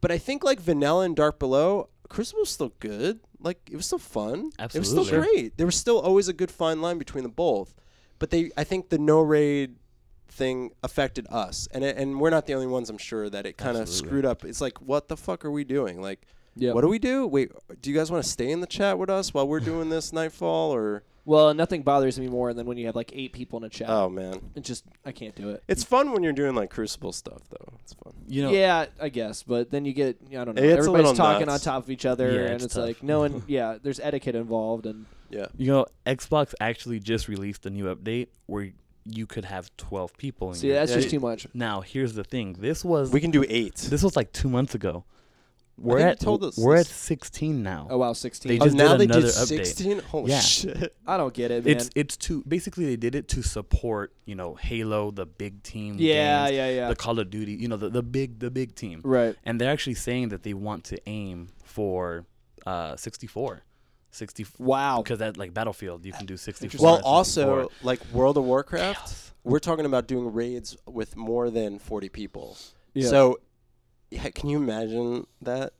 But I think like Vanilla and Dark Below, Crucible's still good. Like it was still fun. Absolutely. It was Absolutely. still great. There was still always a good fine line between the both. But they, I think, the no raid thing affected us, and it, and we're not the only ones. I'm sure that it kind of screwed up. It's like, what the fuck are we doing? Like, Yeah. what do we do? Wait, do you guys want to stay in the chat with us while we're doing this Nightfall, or? Well, nothing bothers me more than when you have like eight people in a chat. Oh man, It just I can't do it. it's fun when you're doing like Crucible stuff, though. It's fun. You know, yeah, I guess, but then you get I don't know. It's Everybody's talking nuts. on top of each other, Yeah, and it's it's, like no one. Yeah, there's etiquette involved, and Yeah. you know, Xbox actually just released a new update where you could have 12 people in see your that's Yeah, just you- too much. Now, here's the thing. This was We can do eight. this was like 2 months ago. We're at told us we're at 16 now. Oh wow, sixteen. They Oh, just now did they did another update. 16. Holy Yeah. shit! I don't get it, man. It's it's to basically they did it to support, you know, Halo, the big team yeah, games, yeah, yeah. the Call of Duty, you know, the, the big the big team. right. And they're actually saying that they want to aim for uh 64. 60 Wow. because that like Battlefield, you can do 64. Well, also 64. like World of Warcraft, Chaos. we're talking about doing raids with more than 40 people. Yeah. So, yeah, can you imagine that?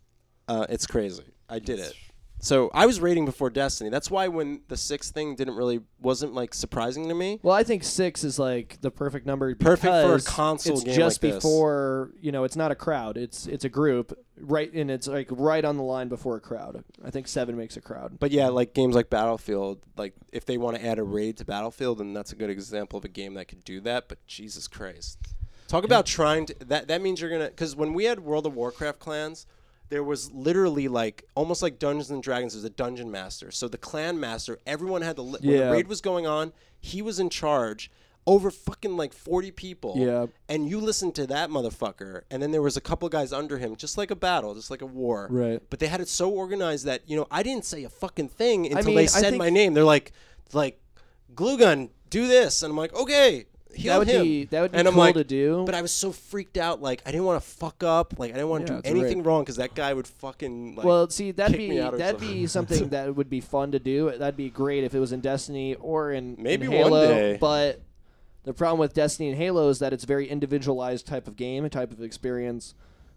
Uh, it's crazy. I did it. So I was raiding before Destiny. That's why when the sixth thing didn't really wasn't like surprising to me. Well, I think six is like the perfect number. Perfect for a console It's game just like before you know. It's not a crowd. It's it's a group, right? And it's like right on the line before a crowd. I think seven makes a crowd. But yeah, like games like Battlefield, like if they want to add a raid to Battlefield, then that's a good example of a game that could do that. But Jesus Christ, talk about trying to that. That means you're gonna because when we had World of Warcraft clans, there was literally like almost like Dungeons and Dragons. There's a dungeon master, so the clan master, everyone had to. Li- When the Yeah. raid was going on, he was in charge over fucking like 40 people. Yeah. And you listened to that motherfucker, and then there was a couple guys under him, just like a battle, just like a war. Right. But they had it so organized that you know I didn't say a fucking thing until mean, they said think- my name. They're like, like, glue gun, do this, and I'm like, okay, heal that would him. be that would be and cool like, to do. but I was so freaked out, like I didn't want to fuck up, like I didn't want to Yeah, do anything right. wrong because that guy would fucking like. well, see, that'd be that'd something. be something that would be fun to do. That'd be great if it was in Destiny or in in Maybe one Halo. day. But the problem with Destiny and Halo is that it's a very individualized type of game, a type of experience.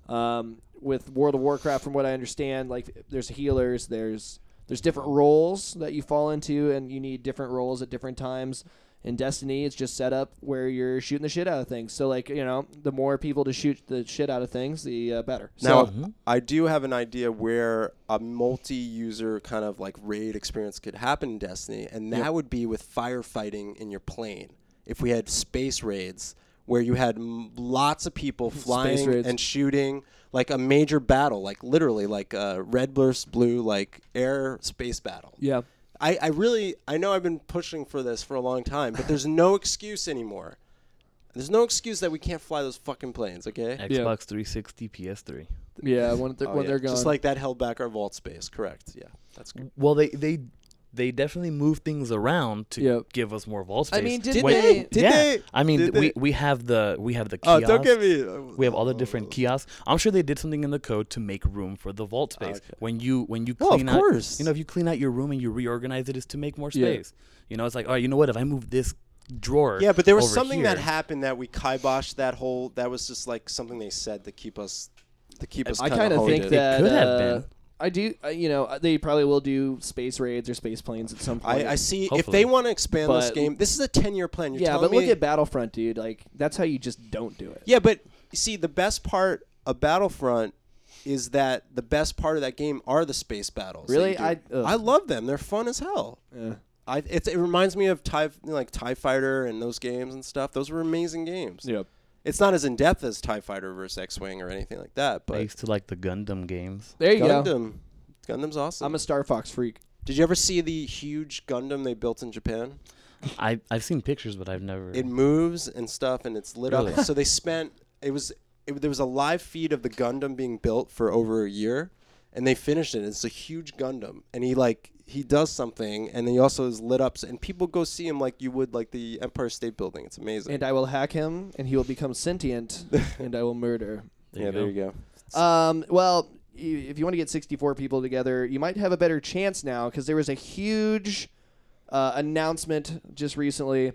Um, with World of Warcraft, from what I understand, like there's healers, there's there's different roles that you fall into, and you need different roles at different times. In Destiny, it's just set up where you're shooting the shit out of things. So, like you know, the more people to shoot the shit out of things, the uh, better. now So. I do have an idea where a multi-user kind of like raid experience could happen in Destiny, and that Yep. would be with firefighting in your plane. If we had space raids where you had m- lots of people flying and shooting, like a major battle, like literally like a red versus blue, like air space battle. yeah. I, I really I know I've been pushing for this for a long time, but there's no excuse anymore. There's no excuse that we can't fly those fucking planes, okay? Xbox 360, PS3. Yeah, when they're, Oh, when yeah. they're gone. Just like that held back our vault space, correct? Yeah, that's good. Well, they they they definitely move things around to Yep. give us more vault space. I mean, did Did When- they? Did yeah. they? I mean, we we have the we have the Oh, don't get me. We have all the different kiosks. I'm sure they did something in the code to make room for the vault space. Okay. When you when you Well, of clean out, course. you know, if you clean out your room and you reorganize it, is to make more Yeah. space. You know, it's like, oh, you know what? If I move this drawer, Yeah, but there was over something that happened that we kiboshed that whole. That was just like something they said to keep us, to keep us. I kind kind of think it. that could have uh, been. I do. Uh, you know, they probably will do space raids or space planes at some point. I, I see. If Hopefully. they want to expand this But- game, this is a ten-year plan. You're yeah, telling but look me- at Battlefront, dude. Like that's how you just don't do it. Yeah, but you see, the best part of Battlefront is that the best part of that game are the space battles. that Really? you do. I- ugh. I love them. They're fun as hell. Yeah. I it's, it reminds me of Tie like Tie Fighter and those games and stuff. Those were amazing games. Yep. It's not as in depth as Tie Fighter versus X Wing or anything like that, I but used to like the Gundam games. There you go. Gundam, Gundam's awesome. I'm a Star Fox freak. Did you ever see the huge Gundam they built in Japan? I I've seen pictures, but I've never. It moves and stuff, and it's lit Really? up. So they spent it was it, there was a live feed of the Gundam being built for over a year, and they finished it. It's a huge Gundam, and he like he does something, and then he also is lit up, and people go see him like you would like the Empire State Building. It's amazing. And I will hack him, and he will become sentient, and I will murder. there yeah, you there you go. Um, well, you, if you want to get 64 people together, you might have a better chance now because there was a huge uh, announcement just recently.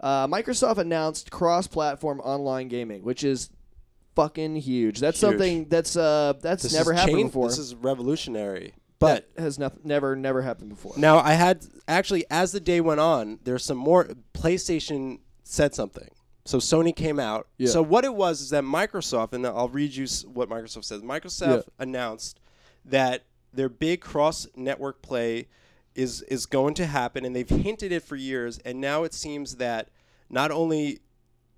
Uh, Microsoft announced cross-platform online gaming, which is fucking huge. That's Huge. something that's uh that's This never happened change- before. This is revolutionary. But that has never never happened before. Now I had actually as the day went on, there's some more PlayStation said something. So Sony came out. Yeah. So what it was is that Microsoft, and I'll read you what Microsoft says. Microsoft Yeah. announced that their big cross-network play is is going to happen, and they've hinted it for years. And now it seems that not only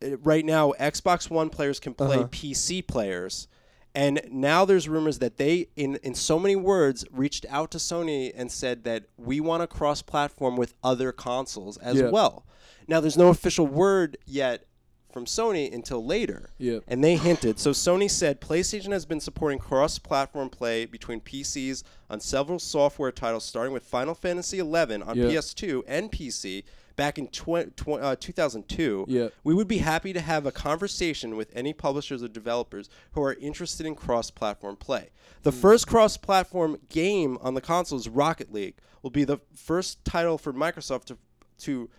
uh, right now Xbox One players can play Uh-huh. PC players. And now there's rumors that they, in, in so many words, reached out to Sony and said that we want to cross platform with other consoles as Yeah. well. Now, there's no official word yet from Sony until later. Yeah. And they hinted. So Sony said PlayStation has been supporting cross platform play between PCs on several software titles, starting with Final Fantasy XI on Yeah. PS2 and PC back in tw- tw- uh, 2002. Yeah. We would be happy to have a conversation with any publishers or developers who are interested in cross platform play. The Hmm. first cross platform game on the consoles, Rocket League, will be the first title for Microsoft to, to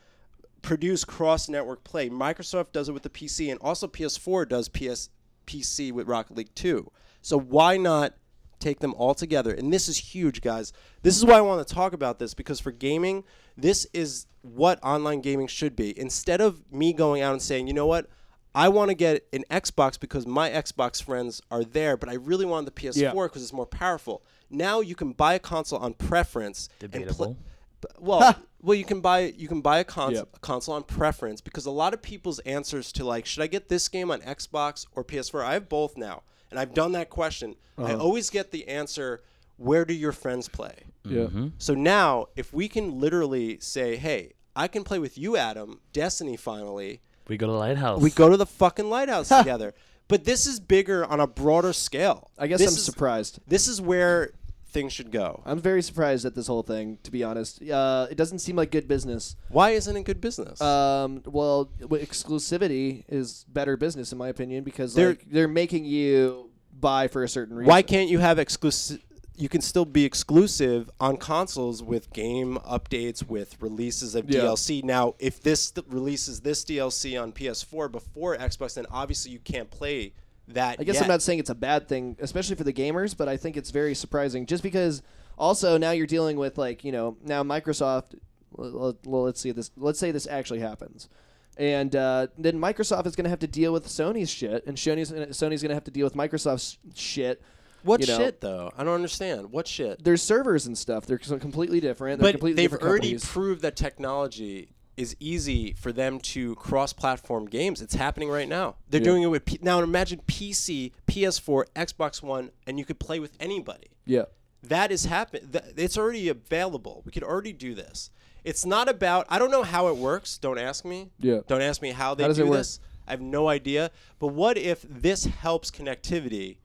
produce cross network play. Microsoft does it with the PC, and also PS4 does PS, PC with Rocket League 2. So why not take them all together? And this is huge, guys. This is why I want to talk about this because for gaming, this is what online gaming should be. Instead of me going out and saying, you know what? I want to get an Xbox because my Xbox friends are there, but I really want the PS4 because it's more powerful. Now you can buy a console on preference and play. Debatable. Well, well, you can buy you can buy a, cons- Yep. a console on preference because a lot of people's answers to like, should I get this game on Xbox or PS4? I have both now, and I've done that question. I always get the answer, where do your friends play? Yeah. So now, if we can literally say, hey, I can play with you, Adam, Destiny, finally. We go to Lighthouse. We go to the fucking lighthouse together. But this is bigger on a broader scale. I guess this I'm is, surprised. This is where things should go. I'm very surprised at this whole thing, to be honest. Uh, it doesn't seem like good business. Why isn't it good business? Um, well, exclusivity is better business, in my opinion, because They're- like, they're making you buy for a certain reason. Why can't you have exclusive? You can still be exclusive on consoles with game updates, with releases of Yeah. DLC. Now, if this th- releases this DLC on PS4 before Xbox, then obviously you can't play that. I guess yet. I'm not saying it's a bad thing, especially for the gamers, but I think it's very surprising just because also now you're dealing with like, you know, now Microsoft well, well let's see this let's say this actually happens. And uh, then Microsoft is going to have to deal with Sony's shit and Sony's Sony's going to have to deal with Microsoft's shit. What you know. shit though? I don't understand. What shit? There's servers and stuff. They're completely different. They're But completely they've different already companies. proved that technology is easy for them to cross-platform games. It's happening right now. They're Yeah. doing it with P- now. Imagine PC, PS4, Xbox One, and you could play with anybody. yeah. that is happen. Th- it's already available. We could already do this. It's not about. I don't know how it works. Don't ask me. Yeah. Don't ask me how they How does do it work? this. I have no idea. But what if this helps connectivity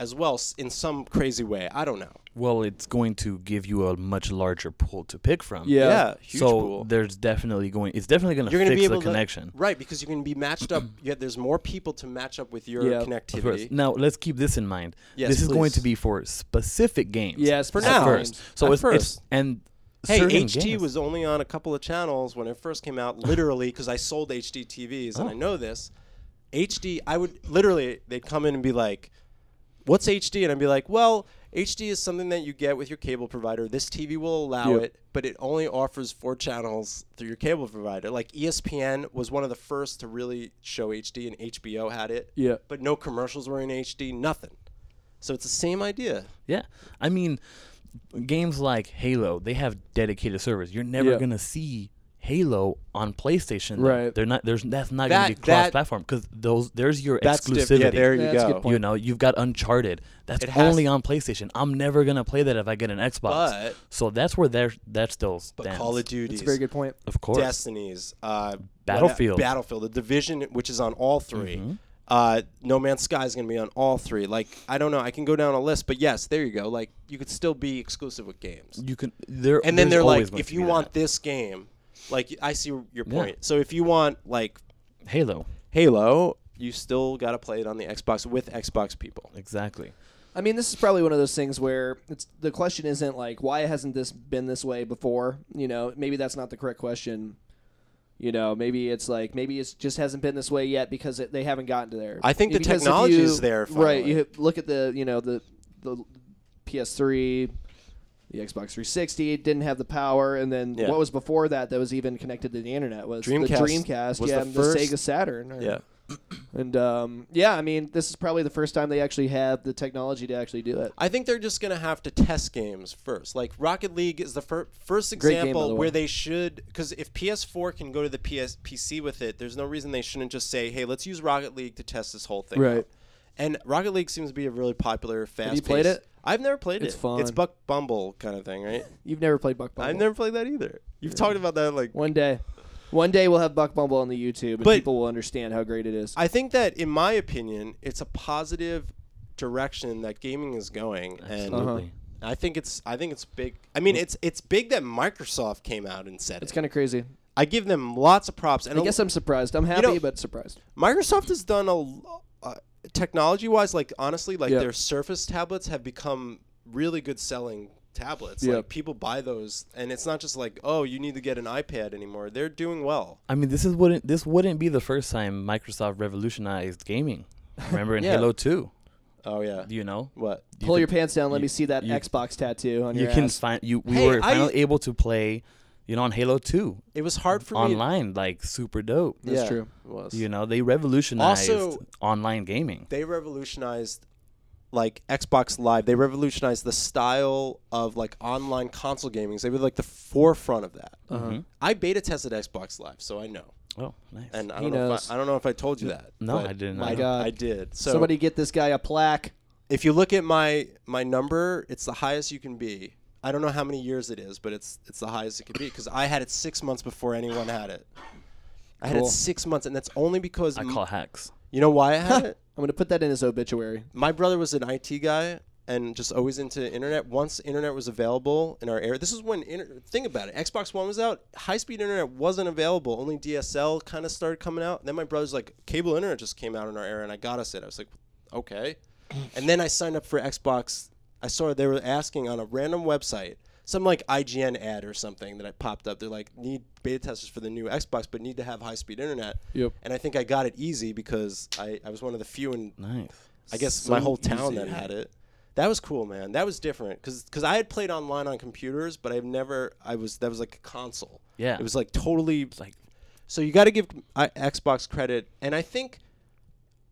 as well in some crazy way? I don't know. Well, it's going to give you a much larger pool to pick from. Yeah. Yeah, huge so pool. there's definitely going. It's definitely going to You're going to fix be able the connection. to right because you can be matched up. Yet there's more people to match up with your Yeah. Of connectivity. Now let's keep this in mind. Yes, this is going to be for specific games. Yes, For at now. first. So At it's, first. it's and Hey, HT games- was only on a couple of channels when it first came out, literally, because I sold HD TVs, and I Oh. know this. HD, I would literally, they'd come in and be like, What's HD? And I'd be like, Well, HD is something that you get with your cable provider. This TV will allow Yep. it, but it only offers four channels through your cable provider. Like ESPN was one of the first to really show HD, and HBO had it, Yeah. but no commercials were in HD, nothing. So it's the same idea. Yeah, I mean, games like Halo, they have dedicated servers. You're never Yeah. gonna see Halo on PlayStation. though. Right. They're not. There's that's not That- gonna be cross-platform because those there's your That's exclusivity. different. Yeah, there you Yeah, that's a good go. You know, you've got Uncharted. That's It only to- on PlayStation. I'm never gonna play that if I get an Xbox. But, so that's where there that still stands. but. Call of Duty, That's a very good point. of course. Destinies, uh, Battlefield. Battlefield, the Division, which is on all 3 Mhm. Uh, no Man's Sky is going to be on all three. Like I don't know, I can go down a list, but yes, there you go. Like you could still be exclusive with games, You can there. and then there's they're like, if you want that. this game, like I see your Yeah. point. So if you want like Halo, Halo, you still got to play it on the Xbox with Xbox people. exactly. I mean, this is probably one of those things where it's the question isn't like why hasn't this been this way before? You know, maybe that's not the correct question. You know, maybe it's like maybe it just hasn't been this way yet because it, they haven't gotten to there. I think the Because if technology you- is there, Right. finally. You look at the you know the the PS3, the Xbox 360 didn't have the power, and then Yeah. what was before that that was even connected to the internet was Dreamcast the Dreamcast, was yeah, the and first- the Sega Saturn. or- Yeah. And um, yeah, I mean, this is probably the first time they actually have the technology to actually do it. I think they're just gonna have to test games first. Like Rocket League is the fir- first Great game, example the where they should, because if PS4 can go to the PS PC with it, there's no reason they shouldn't just say, "Hey, let's use Rocket League to test this whole thing." Right. out." And Rocket League seems to be a really popular, fast. you played it? I've never played It's it. It's fun. It's Buck Bumble kind of thing, right? You've never played Buck Bumble. I've never played that either. You've talked about that like One day, one day we'll have Buck Bumble on the YouTube, and But- people will understand how great it is. I think that, in my opinion, it's a positive direction that gaming is going, and Absolutely. I think it's I think it's big. I mean, it's it's big that Microsoft came out and said it's it. kind of crazy. I give them lots of props, and I a- guess I'm surprised. I'm happy, know- but surprised. Microsoft has done a l- uh, technology-wise, like honestly, like Yeah. their Surface tablets have become really good selling tablets. Yeah. Like people buy those, and it's not just like oh, you need to get an iPad anymore. They're doing well. I mean, this is wouldn't this wouldn't be the first time Microsoft revolutionized gaming. Remember in Yeah. Halo Oh yeah. you know, What? You Pull could- your pants down. Let you- me see that you- Xbox tattoo on you your can ass. find you. We Hey, were I- finally able to play, you know, on Halo Two It was hard for me. online, like super dope. That's Yeah, true. It was. You know, they revolutionized Also- online gaming. they revolutionized like Xbox Live. They revolutionized the style of like online console gaming. They were like the forefront of that. Uh-huh. Mhm. I beta tested Xbox Live, so I know. Oh, nice. And I He don't know. knows. If I, I don't know if I told you that. No, I didn't I. God. I did. So Somebody get this guy a plaque. if you look at my my number, it's the highest you can be. I don't know how many years it is, but it's it's the highest it could be because I had it six months before anyone had it. I had it six months, and that's only because I m- call hacks. you know why I had it. I'm gonna put that in his obituary. my brother was an IT guy and just always into internet. Once internet was available in our area, this is when inter- think about it. Xbox One was out, high speed internet wasn't available. Only DSL kind of started coming out. And then my brother's like, cable internet just came out in our area, and I got us it. I was like, okay. and then I signed up for Xbox. I saw they were asking on a random website. Some like IGN ad or something that I popped up. They're like, need beta testers for the new Xbox, but need to have high speed internet. Yep. And I think I got it easy because I, I was one of the few in Nice. I guess So my whole town easy. that had it. That was cool, man. That was different because I had played online on computers, but I've never. I was that was like a console. Yeah. It was like totally like So you got to give I, Xbox credit, and I think.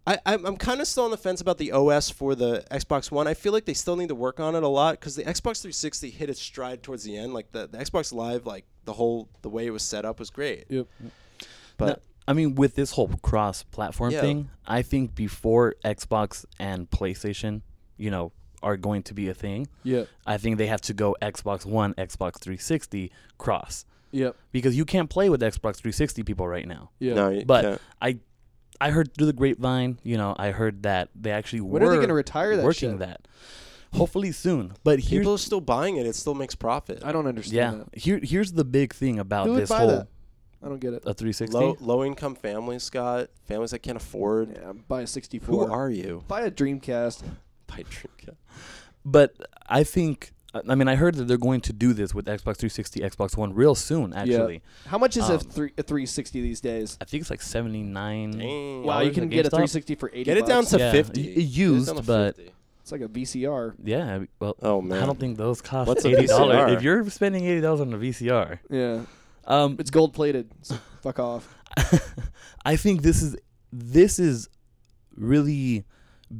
I, I'm, I'm kind of still on the fence about the OS for the Xbox One. I feel like they still need to work on it a lot because the Xbox 360 hit its stride towards the end. Like the, the Xbox Live, like the whole the way it was set up was great. Yep. But No, I mean, with this whole cross-platform Yeah. thing, I think before Xbox and PlayStation, you know, are going to be a thing, Yeah. I think they have to go Xbox One, Xbox 360 cross Yep. because you can't play with Xbox 360 people right now. Yep. no, you But can't. I, I heard through the grapevine, you know, I heard that they actually When were are they gonna retire that working shit? that. Hopefully soon. But here's people are still buying it. It still makes profit. I don't understand yeah, that. here here's the big thing about Who would this buy whole that? I don't get it. a 360. Low low income families, Scott. Families that can't afford. Yeah, buy a 64. Who are you? Buy a Dreamcast. By Dreamcast. But I think I mean I heard that they're going to do this with Xbox 360, Xbox One real soon. Actually, yeah. How much is a, Um, three, a 360 these days? I think it's like 79. Dang. Wow, you can get a 360 for 80 Get it down bucks. to Yeah, 50. y- it used, to but- 50. It's like a VCR. Yeah, well, Oh man. I don't think those cost What's eighty dollars. If you're spending eighty dollars on a VCR, Yeah. um, It's gold plated. So fuck off. I think this is this is really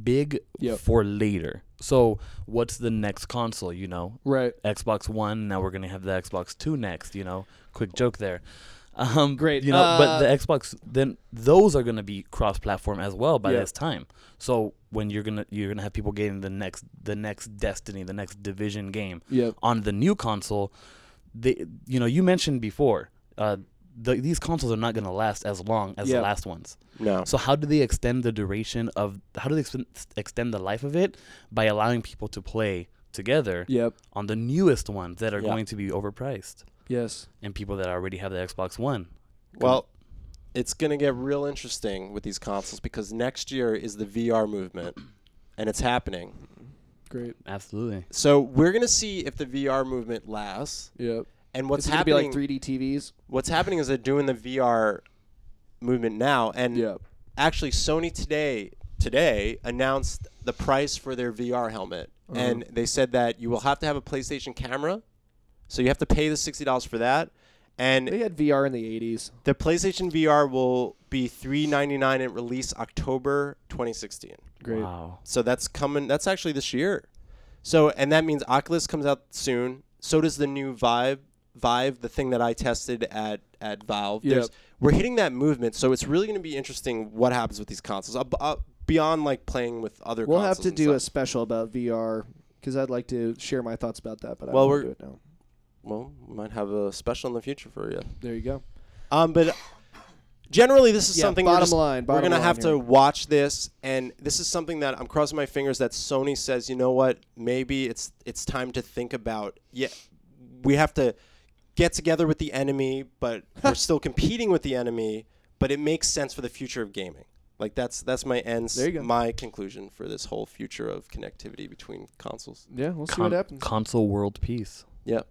big Yep. for later. So, what's the next console? You know, Right. Xbox One. Now we're gonna have the Xbox Two next. You know, quick joke there. Um, Great. You know, but the Uh, Xbox then those are gonna be cross-platform as well by Yeah. this time. So when you're gonna you're gonna have people getting the next the next Destiny, the next Division game Yep. on the new console. They you know you mentioned before. Uh, the, these consoles are not going to last as long as Yeah. the last ones. No. So how do they extend the duration of how do they extend, extend the life of it by allowing people to play together Yep. on the newest ones that are Yeah. going to be overpriced Yes. and people that already have the Xbox One. Well, it's going to get real interesting with these consoles because next year is the VR movement and it's happening. Great. Absolutely. So we're going to see if the VR movement lasts. Yep. And what's It's gonna be happening? like 3D TVs. what's happening is they're doing the VR movement now, and Yeah. actually Sony today today announced the price for their VR helmet, Uh-huh. and they said that you will have to have a PlayStation camera, so you have to pay the sixty dollars for that, and They had VR in the 80s. the PlayStation VR will be three ninety nine at release October twenty sixteen. Great. Wow. So that's coming. That's actually this year. So and that means Oculus comes out soon. So does the new Vive. Vive, the thing that I tested at at Valve. Yep. There's- We're hitting that movement, so it's really going to be interesting what happens with these consoles. Uh, uh, beyond like playing with other. We'll have to do a special about VR because I'd like to share my thoughts about that, but I Well, won't we're- do it now. Well, we might have a special in the future for you. There you go. Um, but generally, this is Yeah, something we're bottom just- line, we're gonna have line to watch this, and this is something that I'm crossing my fingers that Sony says, you know what, maybe it's it's time to think about. Yeah, we have to get together with the enemy, but we're still competing with the enemy. But it makes sense for the future of gaming. Like that's that's my ends, There you go. my conclusion for this whole future of connectivity between consoles. Yeah, we'll see Con- what happens. console world peace. Yeah,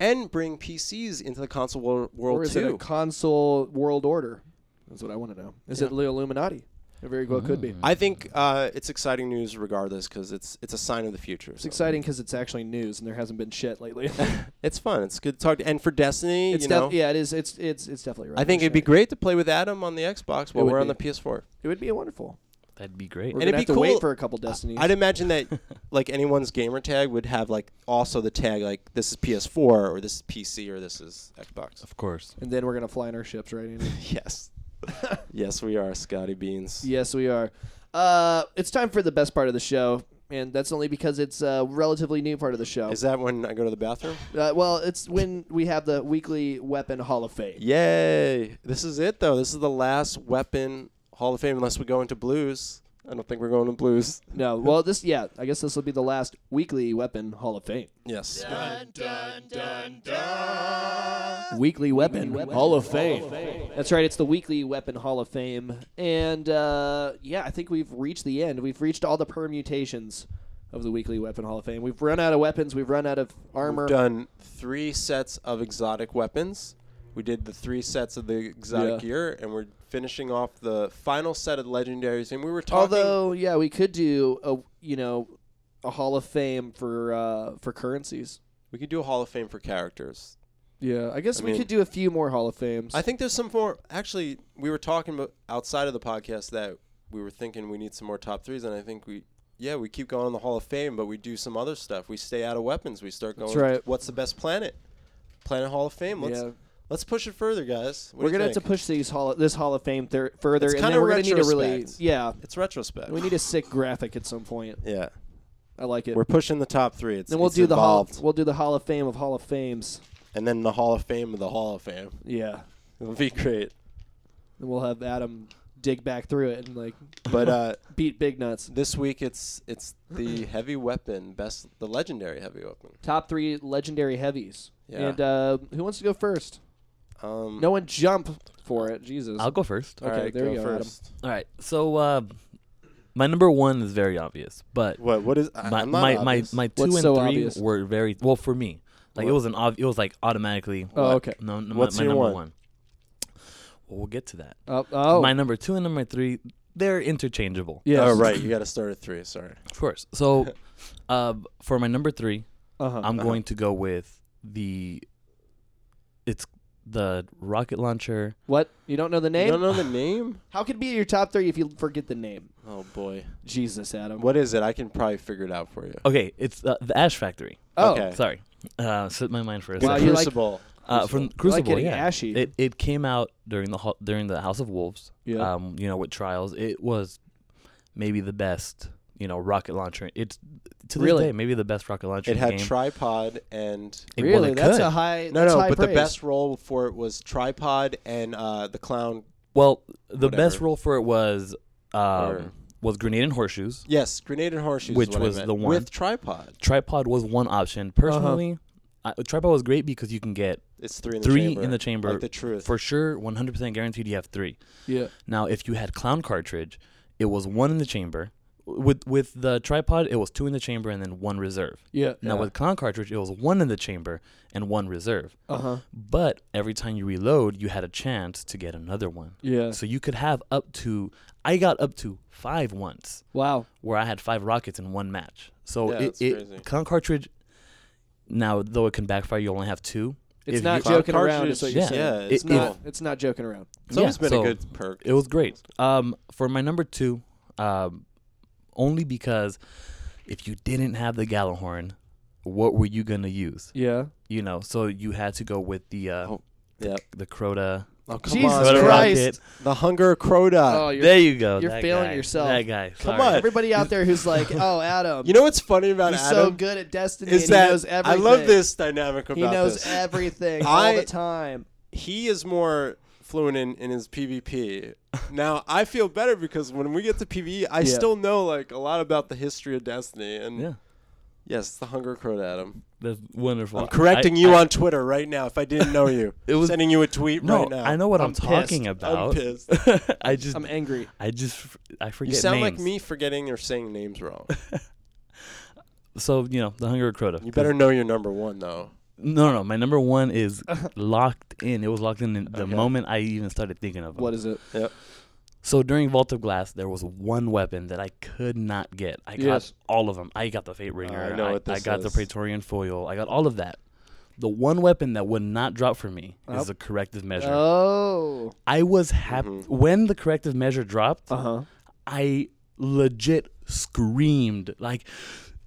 and bring PCs into the console wor- world or is too. it a console world order? That's what I want to know. Is Yeah. it the Illuminati? It very well could be. Mm. I think uh, it's exciting news regardless because it's it's a sign of the future. It's so. exciting because it's actually news and there hasn't been shit lately. It's fun. It's good to talk. To, and for Destiny, it's you def- know, yeah, it is. It's it's it's definitely. Right I think it'd be great to play with Adam on the Xbox while we're on the PS4. It would be wonderful. That'd be great. We're And gonna it'd have be to wait for a couple destinies. I'd imagine that like anyone's gamer tag would have like also the tag like this is PS4 or this is PC or this is Xbox. Of course. and then we're gonna fly in our ships, right? Andy? yes, yes, we are Scotty Beans. yes, we are. Uh, it's time for the best part of the show, and that's only because it's a relatively new part of the show. Is that when I go to the bathroom? Uh, well, it's when we have the weekly Weapon Hall of Fame. Yay! This is it though. This is the last weapon Hall of Fame unless we go into blues. I don't think we're going to blues. No, well, this yeah, I guess this will be the last weekly Weapon Hall of Fame. Yes. Weekly Weapon Hall of Fame. That's right. It's the Weekly Weapon Hall of Fame, and uh, yeah, I think we've reached the end. We've reached all the permutations of the Weekly Weapon Hall of Fame. We've run out of weapons. We've run out of armor. We've done three sets of exotic weapons. We did the three sets of the exotic Yeah. gear, and we're finishing off the final set of legendaries. And we were talking. Although, yeah, we could do a you know a Hall of Fame for uh, for currencies. we could do a Hall of Fame for characters. Yeah, I guess I we mean- could do a few more Hall of Fames. I think there's some more. Actually, we were talking about outside of the podcast that we were thinking we need some more top threes, and I think we. Yeah, we keep going on the Hall of Fame, but we do some other stuff. We stay out of weapons. We start going. Right. What's the best planet? Planet Hall of Fame. Let's yeah, let's push it further, guys. What we're gonna have to push these hall this Hall of Fame thir- further, It's and then we're gonna need to really yeah. It's retrospect. We need a sick graphic at some point. yeah, I like it. we're pushing the top three. It's then we'll it's do the Hall. We'll do the Hall of Fame of Hall of Fames. and then the Hall of Fame of the Hall of Fame. Yeah, It'll be great. and we'll have Adam dig back through it and like But uh, beat big nuts. this week it's it's the heavy weapon, best the legendary heavy weapon. Top three legendary heavies. Yeah. And uh, who wants to go first? Um, No one jump for it. Jesus. I'll go first. okay, right, there go you go, Adam. All right. So uh, my number one is very obvious, but What what is I- my I'm not my, my my two What's and so three obvious? were very well for me. Like it was an ob- it was like automatically. Oh, okay. No, no What's my, my your number one? one. Well, we'll get to that. Oh, oh. My number two and number three, they're interchangeable. yes. Oh right, you got to start at three. Sorry. Of course. So, uh, for my number three, Uh-huh. I'm Uh-huh. going to go with the. It's the rocket launcher. what? You don't know the name? You name? don't know the name? How could it be your top three if you forget the name? Oh boy. Jesus, Adam. What is it? I can probably figure it out for you. Okay, it's uh, the Ash Factory. Oh, Okay. Sorry, uh, slipped my mind for a Wow, second. you like- Crucible. uh, from You like Crucible, getting yeah. ashy. It it came out during the ho- during the House of Wolves. Yeah. Um, you know, with trials, it was maybe the best. You know, rocket launcher. It's to this Really? day maybe the best rocket launcher. it had game. tripod and It- well, really? it That's could. a high. no that's no, high but the best role for it was tripod and uh, the clown. Well, the best role for it was um, Or- was grenade and horseshoes. Yes, grenade and horseshoes. is Which what I was meant. the one. with tripod. Tripod was one option. Personally, I, tripod was great because you can get It's three in the three chamber. in the chamber Like the truth. for sure. One hundred percent guaranteed. You have three. Yeah. Now, if you had clown cartridge, it was one in the chamber, with with the tripod, it was two in the chamber and then one reserve. Yeah. Now Yeah. with clown cartridge, it was one in the chamber and one reserve. Uh huh. But every time you reload, you had a chance to get another one. Yeah. So you could have up to I got up to five once Wow. where I had five rockets in one match. So Yeah, it, it clown cartridge. Now though it can backfire, you only have two. It's If not you- joking around. Is what you're Yeah. saying. Yeah, It- it's It's not. cool. It's not joking around. It's always Yeah, been so a good perk. It was great. Um, for my number two, um, only because if you didn't have the Gjallarhorn, what were you gonna use? Yeah. You know, so you had to go with the uh, Oh, Yep. the Crota. Oh, come Jesus on, Crota. Christ. rocket. The Hunger Crota. Oh, you're, There you go. you're that failing guy. yourself. That guy. Come on. everybody out there who's like, oh, Adam, you know what's funny about Adam? he's Adam? so good at Destiny. is and that he knows I love this dynamic about He knows this. everything I- all the time. he is more fluent in, in his PvP. now I feel better because when we get to PvE, I Yeah. still know like a lot about the history of Destiny. And Yeah, yes, the Hunger Crota, Adam. that's wonderful. I'm correcting I- you I- on Twitter right now. If I didn't know you, It was sending you a tweet no. right now. I know what I'm, pissed. talking about. I'm about. pissed. I just, I'm angry. I just, I forget You sound like me forgetting or saying names wrong. So you know the Hunger Crota. You better know your number one though. No, no, my number one is locked in. It was locked in the Okay. moment I even started thinking of. it. What is is it? So during Vault of Glass, there was one weapon that I could not get. I Yes. got all of them. I got the Fatebringer. I know what this I this got the. Praetorian Foil. I got all of that. The one weapon that would not drop for me Yep. is the corrective measure. Oh. I was happy Mhm. when the corrective measure dropped. Uh huh. I legit screamed like,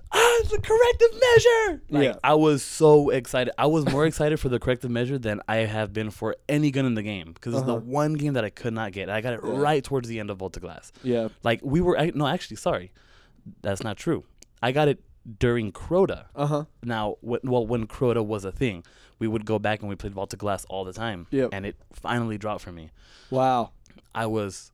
"Ah, the corrective measure!" Like, Yeah. I was so excited. I was more excited for the corrective measure than I have been for any gun in the game because it's the Uh-huh. one game that I could not get. I got it Yeah. right towards the end of Vault of Glass. Yeah. Like we were, I, no, actually, sorry, that's not true. I got it during Crota. Uh huh. Now, wh- well, when Crota was a thing, we would go back and we played Vault of Glass all the time. Yep. And it finally dropped for me. Wow. I was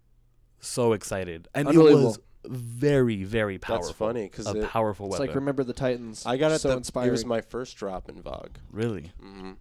so excited, and it was very, very powerful. That's funny because A powerful It's weapon. like remember the Titans. I got it. So the, inspiring. It was my first drop in VOG. really. hmm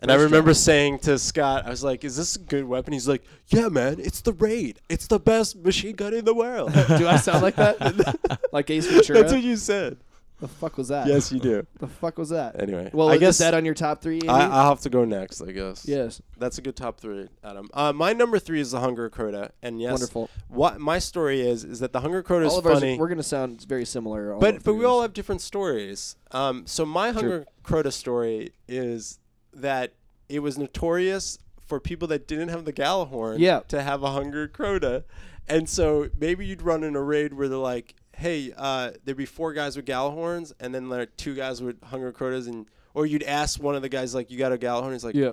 And I remember drop. saying to Scott, I was like, "Is this a good weapon?" He's like, "Yeah, man, it's the Raid. It's the best machine gun in the world." Do I sound like that? like Ace Ventura? That's what you said. The fuck was that? Yes, you do. The fuck was that? Anyway, Well, I guess that on your top three? I, I'll have to go next. I guess. yes. That's a good top three, Adam. Uh, my number three is the Hunger Crota, and yes, Wonderful. what my story is is that the Hunger Crota is all of ours, funny. we're gonna sound very similar. but but we all have different stories. Um, so my Hunger Crota story is that it was notorious for people that didn't have the Gjallarhorn Yeah. to have a Hunger Crota, and so maybe you'd run in a raid where they're like, hey, uh, there'd be four guys with Gjallarhorns, and then like two guys with Hunger Crotas, and or you'd ask one of the guys like, you got a Gjallarhorn? He's like, Yeah.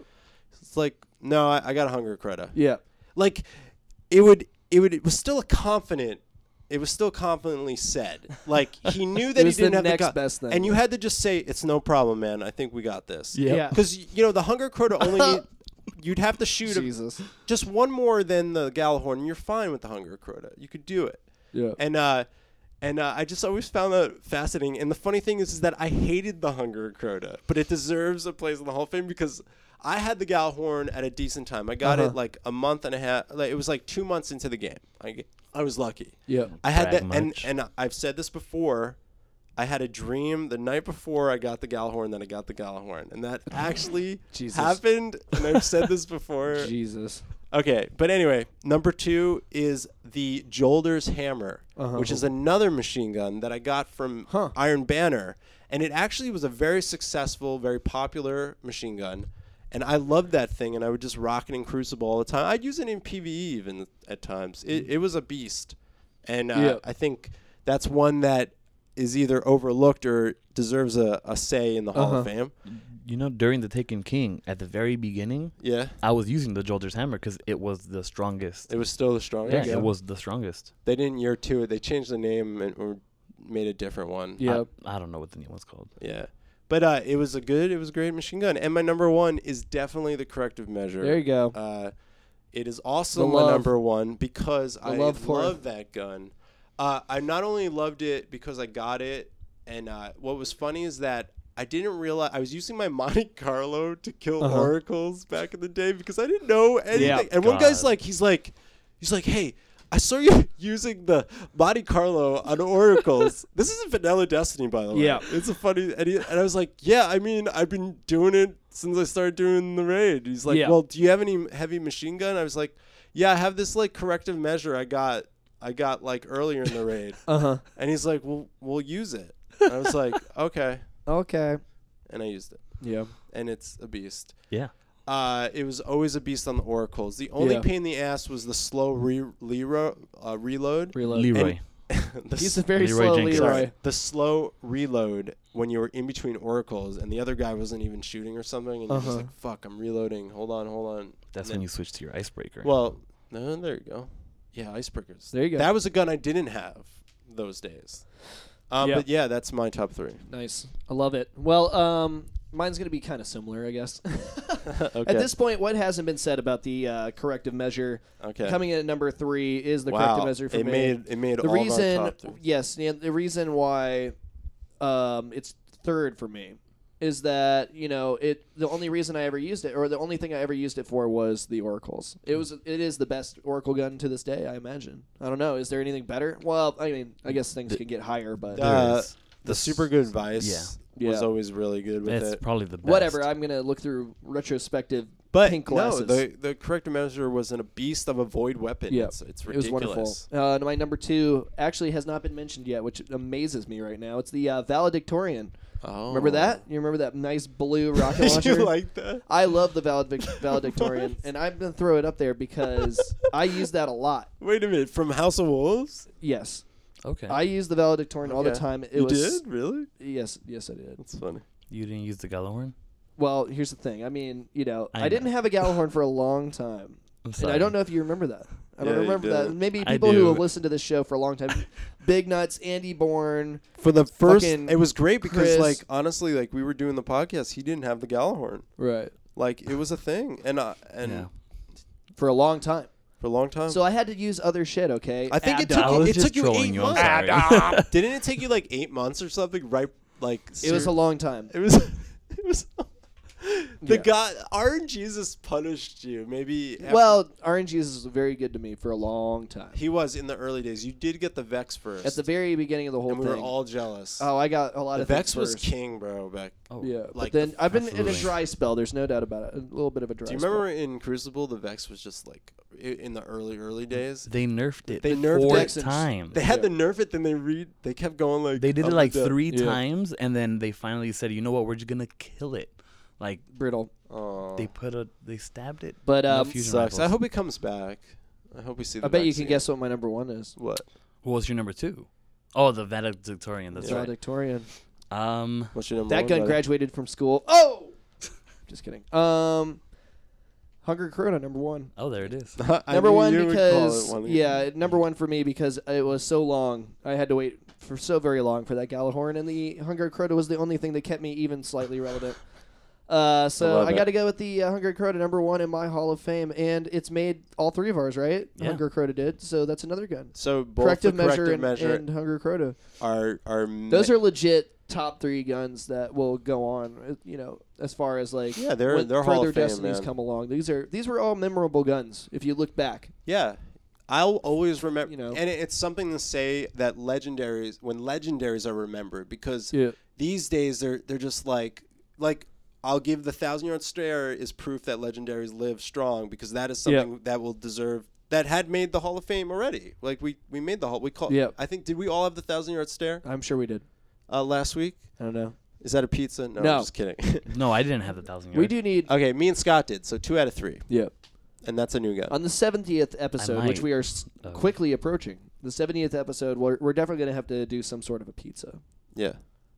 it's like, no, I, I got a Hunger Crota Yeah. like it would it would it was still a confident it was still confidently said like he knew that It was he didn't the have next the gun best thing. and you had to just say it's no problem man i think we got this Yep. Yeah. because you know the hunger crota only need, you'd have to shoot a, just one more than the Gjallarhorn and you're fine with the hunger crota you could do it Yeah. and uh and uh, I just always found that fascinating. And the funny thing is, is that I hated the Hunger Crota, but it deserves a place in the Hall of Fame because I had the Gjallarhorn at a decent time. I got Uh-huh. it like a month and a half. Like it was like two months into the game. I, I was lucky. Yeah. I had that, and much. and I've said this before. I had a dream the night before I got the Gjallarhorn that I got the Gjallarhorn, and that actually happened. And I've said this before. Jesus. Okay, but anyway, number two is the Jolder's Hammer, Uh-huh. which is another machine gun that I got from Huh. Iron Banner, and it actually was a very successful, very popular machine gun, and I loved that thing, and I would just rock it in Crucible all the time. I'd use it in PVE even at times. It, it was a beast, and uh, Yeah. I think that's one that is either overlooked or deserves a, a say in the Hall of Uh-huh. Fame. You know, during the Taken King, at the very beginning, Yeah, I was using the Jolder's hammer because it was the strongest. it was still the strongest. yeah, strongest. it was the strongest. They didn't year two it. They changed the name and or made a different one. Yeah. I, I don't know what the new one's called. Yeah. But uh, it was a good, it was a great machine gun. And my number one is definitely the corrective measure. There you go. Uh, it is also The my love. number one because I love love that gun. Uh, I not only loved it because I got it, and uh, what was funny is that I didn't realize I was using my Monte Carlo to kill Uh-huh. oracles back in the day because I didn't know anything. Yeah. and one guy's like, he's like, he's like, hey. I saw you using the Monte Carlo on oracles. this isn't Vanilla Destiny, by the way. Yeah. it's a funny. And, he, and I was like, yeah, I mean, I've been doing it since I started doing the raid. He's like, Yeah. well, do you have any heavy machine gun? I was like, yeah, I have this like corrective measure I got. I got like earlier in the raid, Uh huh. and he's like, well, we'll use it. And I was like, okay, Okay. and I used it, Yeah. and it's a beast. Yeah. Uh, it was always a beast on the oracles. The only Yeah. pain in the ass was the slow re- lero- uh, reload. Reload. Leroy. the He's s- a very Leroy slow Jenkins. Leroy. sorry, the slow reload when you were in between oracles and the other guy wasn't even shooting or something, and you're Uh-huh. just like, "Fuck, I'm reloading. Hold on, hold on." That's And when you switch to your icebreaker. Well, no, there you go. Yeah, icebreakers. There you go. That was a gun I didn't have those days. Um, Yeah. But yeah, that's my top three. Nice. I love it. Well, um, mine's gonna be kind of similar, I guess. okay. At this point, what hasn't been said about the uh, corrective measure okay. coming in at number three is the corrective measure for it me. made it made the all reason, of our top three. yes, the reason why um, it's third for me is that you know it. The only reason I ever used it, or the only thing I ever used it for, was the oracles. It was. It is the best oracle gun to this day. I imagine. I don't know. Is there anything better? Well, I mean, I guess things can get higher, but The- Uh. The super good advice Yeah. was Yeah. always really good with It's it. probably the best. whatever. I'm gonna look through retrospective. But pink no, glasses. the the corrective measure was in a beast of a void weapon. Yeah. It's, it's It was wonderful. Uh, and my number two actually has not been mentioned yet, which amazes me right now. It's the uh, valedictorian. Oh, Remember that? You remember that nice blue rocket Did launcher? you like that? I love the valedic- valedictorian, and I'm gonna throw it up there because I use that a lot. Wait a minute, from House of Wolves? Yes, Okay. I use the valedictorian all the Okay. time. It you was did really? yes, yes, I did. That's funny. you didn't use the Gjallarhorn? Well, here's the thing. I mean, you know, I, I didn't have a Gjallarhorn for a long time, I'm and sorry. I don't know if you remember that. I don't Yeah, you remember that. Maybe I people who do. have listened to this show for a long time, Big Nuts, Andy Bourne. For the first, Fucking it was great because, Chris. like, honestly, like we were doing the podcast, he didn't have the Gjallarhorn. Right. Like, it was a thing, and uh, and Yeah. For a long time. for a long time. So I had to use other shit, okay? I think it I took you, was it just took you trolling eight you, I'm months. sorry. Didn't it take you like eight months or something? Right, like It was a long time. It was. It was. The Yeah. God, Iron Jesus punished you. Maybe. after- Well, RNG is very good to me for a long time. he was in the early days. You did get the Vex first. At the very beginning of the whole and we thing. were all jealous. oh, I got a lot the of Vex was first. king, bro. Back. Oh. Yeah, but like, then I've been in a dry spell. There's no doubt about it. A little bit of a dry. Do you spell. remember in Crucible the Vex was just like in the early early days? They nerfed it. They nerfed four it. Texans. times. They had Yeah. to nerf it, then they read. They kept going like They did it like and down. three Yeah. times, and then they finally said, "You know what? We're just gonna kill it." Like brittle? Aw. they put a, they stabbed it. But No um, fusion sucks. I rifles. hope it comes back. I hope we see. The I bet you can again. guess what my number one is. what. What was your number two? Oh, the valedictorian. That's Yeah. right. Valedictorian. Um, What's your number That one, gun buddy? graduated from school. Oh, just kidding. Um, Hunger Crota number one. oh, there it is. I number knew one would call because one of yeah, these. number one for me because it was so long. I had to wait for so very long for that Gjallarhorn, and the Hunger Crota was the only thing that kept me even slightly relevant. Uh, so love I, got to go with the uh, Hunger Crota number one in my Hall of Fame, and it's made all three of ours, right? Yeah. Hunger Crota did, so that's another gun. So both corrective the measure, corrective and, measure and Hunger Crota. are are Those me- are legit top three guns that will go on. uh, You know, as far as like yeah they're they're Hall of Fame, destinies come along. These are these were all memorable guns. If you look back, Yeah. I'll always remember, You know. and it's something to say that legendaries, when legendaries are remembered, because yeah, these days they're they're just like like I'll give the thousand yard stare is proof that legendaries live strong because that is Yeah. something that will deserve that had made the Hall of Fame already. Like we we made the hall. We call. Yeah. I think did we all have the thousand yard stare I'm sure we did. uh, last week? I don't know. Is that a pizza? No, No. I'm just kidding. No, I didn't have the thousand. yard. We do need. okay, me and Scott did so two out of three, Yep. and that's a new gun. On the 70th episode, which we are s- Oh. quickly approaching, the 70th episode, we're, we're definitely going to have to do some sort of a pizza. yeah,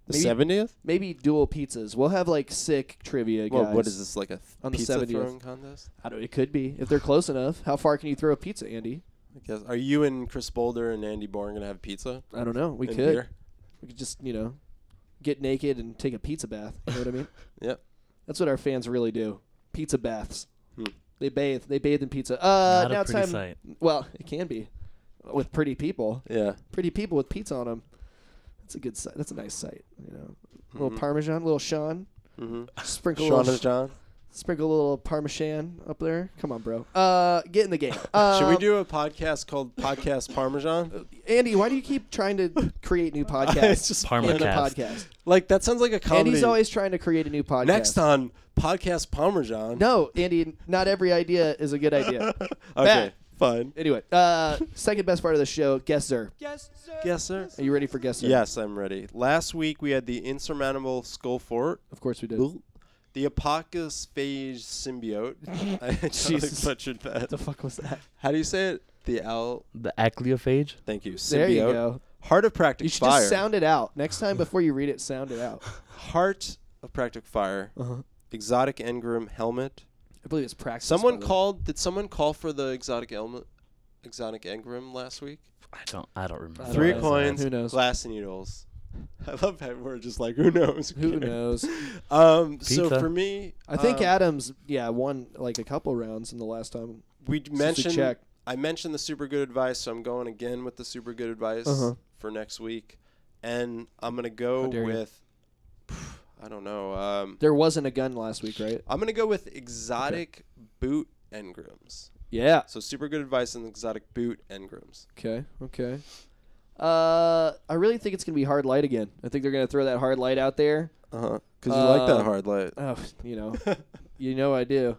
the seventieth. Maybe dual pizzas. We'll have like sick trivia, Well, guys. what is this like a th- On the pizza 70th. throwing contest? I don't. It could be if they're close enough. How far can you throw a pizza, Andy? I guess. Are you and Chris Boulder and Andy Bourne gonna have pizza? I don't know. We and could. beer? We could just you know get naked and take a pizza bath. You know what I mean? Yep. That's what our fans really do. Pizza baths. Hmm. They bathe. They bathe in pizza. Uh, Not now a it's pretty time. sight. Well, it can be with pretty people. Yeah. Pretty people with pizza on them. That's a good sight. That's a nice sight. You know, a little Mhm. Parmesan, little Sean, Mm-hmm. sprinkle. a Sean little and John. Sprinkle a little parmesan up there. Come on, bro. Uh, get in the game. Should we Um, do a podcast called Podcast Parmesan? Andy, why do you keep trying to create new podcasts it's just in the Parmacast. podcast? like that sounds like a comedy. Andy's always trying to create a new podcast. Next on Podcast Parmesan. No, Andy, not every idea is a good idea. okay, Matt. Fine. Anyway, uh, second best part of the show, guess sir. Yes, sir. Are you ready for guess sir? Yes, I'm ready. Last week we had the insurmountable skull fort, Of course we did. the apophage symbiote. I totally Jesus. butchered What that. the fuck was that? How do you say it? The al. The Achlyophage. Thank you. Symbiote. There you go. Heart of Practic You should Fire. just sound it out. Next time before you read it, sound it out. Heart of Practic Fire. Uh-huh. Exotic Engram helmet. I believe it's practice. Someone by the way. called. Did someone call for the exotic element, Exotic Engram last week. I don't. I don't remember. I don't Three know. coins. Who knows? Glass needles. I love how we're just like, who knows? Who knows? Um. So Pizza. for me, I think um, Adams, yeah, won like a couple rounds in the last time. we since mentioned. checked. I mentioned the super good advice, so I'm going again with the super good advice Uh-huh. for next week, and I'm gonna go How dare you. with. I don't know. Um, There wasn't a gun last week, right? I'm gonna go with exotic boot engrams. Yeah. So super good advice on exotic boot engrams. Okay. Okay. Uh, I really think it's gonna be hard light again. I think they're gonna throw that hard light out there. Uh huh. Because you like that Um, hard light. Oh, you know, you know I do.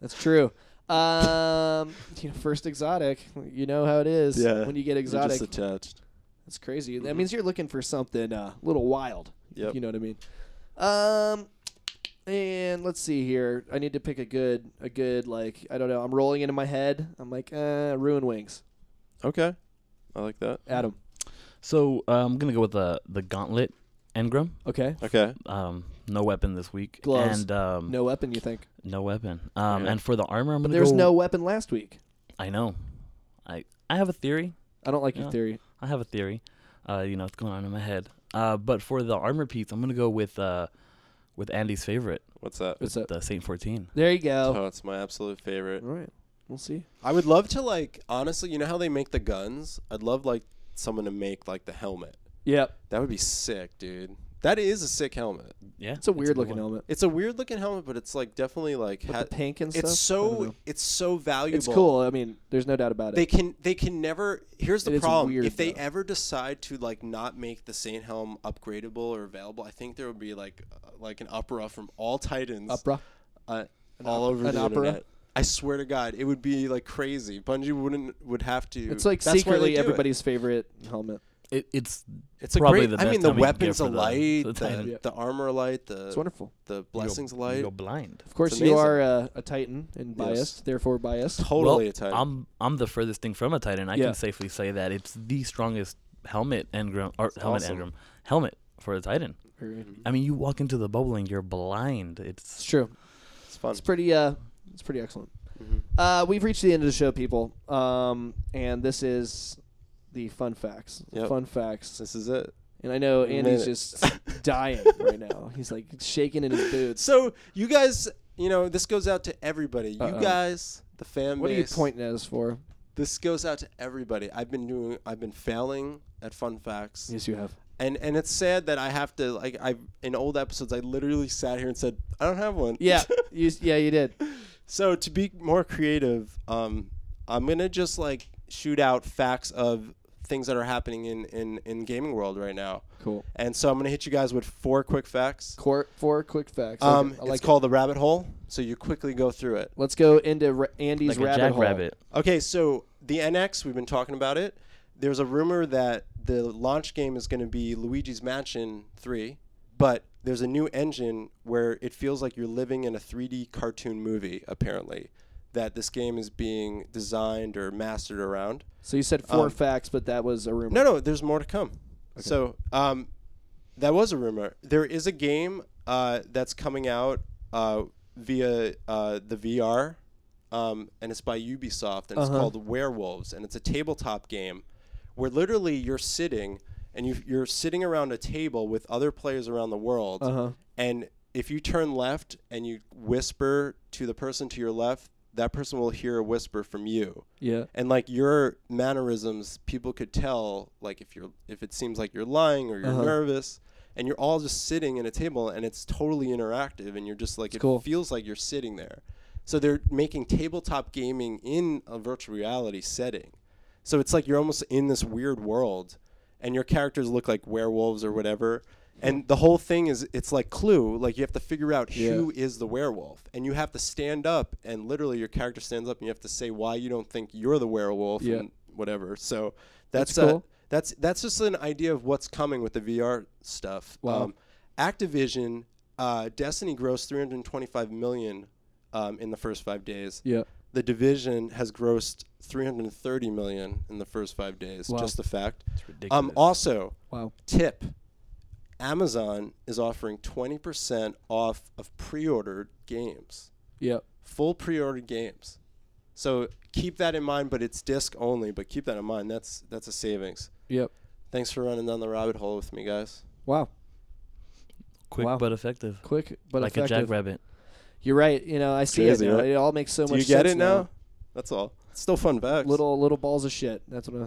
That's true. Um, you know, first exotic. You know how it is. Yeah, When you get exotic, just attached. that's crazy. That Mhm. means you're looking for something uh, a little wild. Yep. You know what I mean? Um, and let's see here. I need to pick a good, a good like I don't know. I'm rolling into my head. I'm like, uh, ruin wings. Okay. I like that. Adam. So uh, I'm gonna go with the the gauntlet engram. Okay. Okay. Um, no weapon this week. Gloves. And um, No weapon. You think? no weapon. Um, Yeah. and for the armor, I'm But gonna there was go. no weapon last week. I know. I I have a theory. I don't like your theory. I have a theory. Uh, you know, it's going on in my head. Uh, but for the armor piece, I'm gonna go with uh, with Andy's favorite, What's that? What's up? the Saint 14. There you go. Oh, it's my absolute favorite. All right. We'll see. I would love to like honestly, you know how they make the guns? I'd love like someone to make like the helmet. Yep. That would be sick, dude. That is a sick helmet. Yeah, It's a weird good looking one. helmet. It's a weird looking helmet, but it's like definitely like With ha- the pink and stuff. it's I don't so know. it's so valuable. It's cool. I mean, there's no doubt about it. They it. can they can never. Here's It the is problem: weird, if they though. ever decide to like not make the Saint helm upgradable or available, I think there would be like uh, like an uproar from all Titans Opera. uh, An all op- over an the opera? internet. I swear to God, it would be like crazy. Bungie wouldn't would have to. It's like That's why they secretly do it. everybody's favorite helmet. It, it's It's a probably great. the I best mean, the helmet you weapons for of the- light, the the, Titan. Yeah. the armor light, the It's wonderful. the you go- blessings of You light. go blind. Of course, you are uh, a Titan and Yes. biased, therefore biased. Totally well, a Titan. I'm I'm the furthest thing from a Titan. I Yeah. can safely say that it's the strongest helmet engram or It's helmet awesome. engram helmet for a Titan. Very- I mean, you walk into the bubble and you're blind. It's It's true. it's fun. It's pretty. Uh, it's pretty excellent. Mhm. Uh, we've reached the end of the show, people. Um, and this is the fun facts. Yep. Fun facts. This is it. And I know We Andy's just dying right now. He's like shaking in his boots. So you guys, you know, this goes out to everybody. You Uh-oh. guys, the fan What are you pointing at us for? This goes out to everybody. I've been doing. I've been failing at fun facts, Yes, you have. and and it's sad that I have to like. I in old episodes, I literally sat here and said, I don't have one. Yeah, you. Yeah, you did. So to be more creative, um, I'm gonna just like shoot out facts of things that are happening in in in gaming world right now. Cool. And so I'm gonna hit you guys with four quick facts. Court four quick facts. Um, Okay, I it's like it. called the rabbit hole. So you quickly go through it. Let's go into ra- Andy's like a rabbit hole. jackrabbit. Okay, so the NX, we've been talking about it. There's a rumor that the launch game is going to be Luigi's Mansion 3, but there's a new engine where it feels like you're living in a 3D cartoon movie, apparently, that this game is being designed or mastered around. So you said four Um, facts, but that was a rumor. No, no, there's more to come. So, um, that was a rumor. There is a game uh, that's coming out uh, via uh, the VR, um, and it's by Ubisoft, and it's Uh-huh. called Werewolves, and it's a tabletop game where literally you're sitting and you, you're sitting around a table with other players around the world, Uh huh. and if you turn left and you whisper to the person to your left, that person will hear a whisper from you Yeah. and like your mannerisms people could tell like if you're if it seems like you're lying or you're Uh-huh. nervous and you're all just sitting at a table and it's totally interactive and you're just like it cool. feels like you're sitting there. So they're making tabletop gaming in a virtual reality setting. So it's like you're almost in this weird world and your characters look like werewolves or whatever. And the whole thing is it's like Clue, like you have to figure out who is the werewolf and you have to stand up and literally your character stands up and you have to say why you don't think you're the werewolf Yeah. and whatever. So that's That's uh, cool. that's that's just an idea of what's coming with the VR stuff. Wow. Um, Activision, uh, Destiny grossed 325 million um, in the first five days. Yeah. The Division has grossed 330 million in the first five days. Wow. Just a fact. It's ridiculous. Um, also, Wow. tip: Amazon is offering 20% off of pre-ordered games, Yeah. full pre-ordered games. So keep that in mind. But it's disc only. But keep that in mind. That's that's a savings. Yep. Thanks for running down the rabbit hole with me, guys. Wow. Quick wow. but effective. Quick but effective. like effective. a jackrabbit. You're right. You know, I see Crazy, it now. right? It all makes so much sense. Do much you get sense it now? That's all. It's still fun facts. Little little balls of shit. That's what I,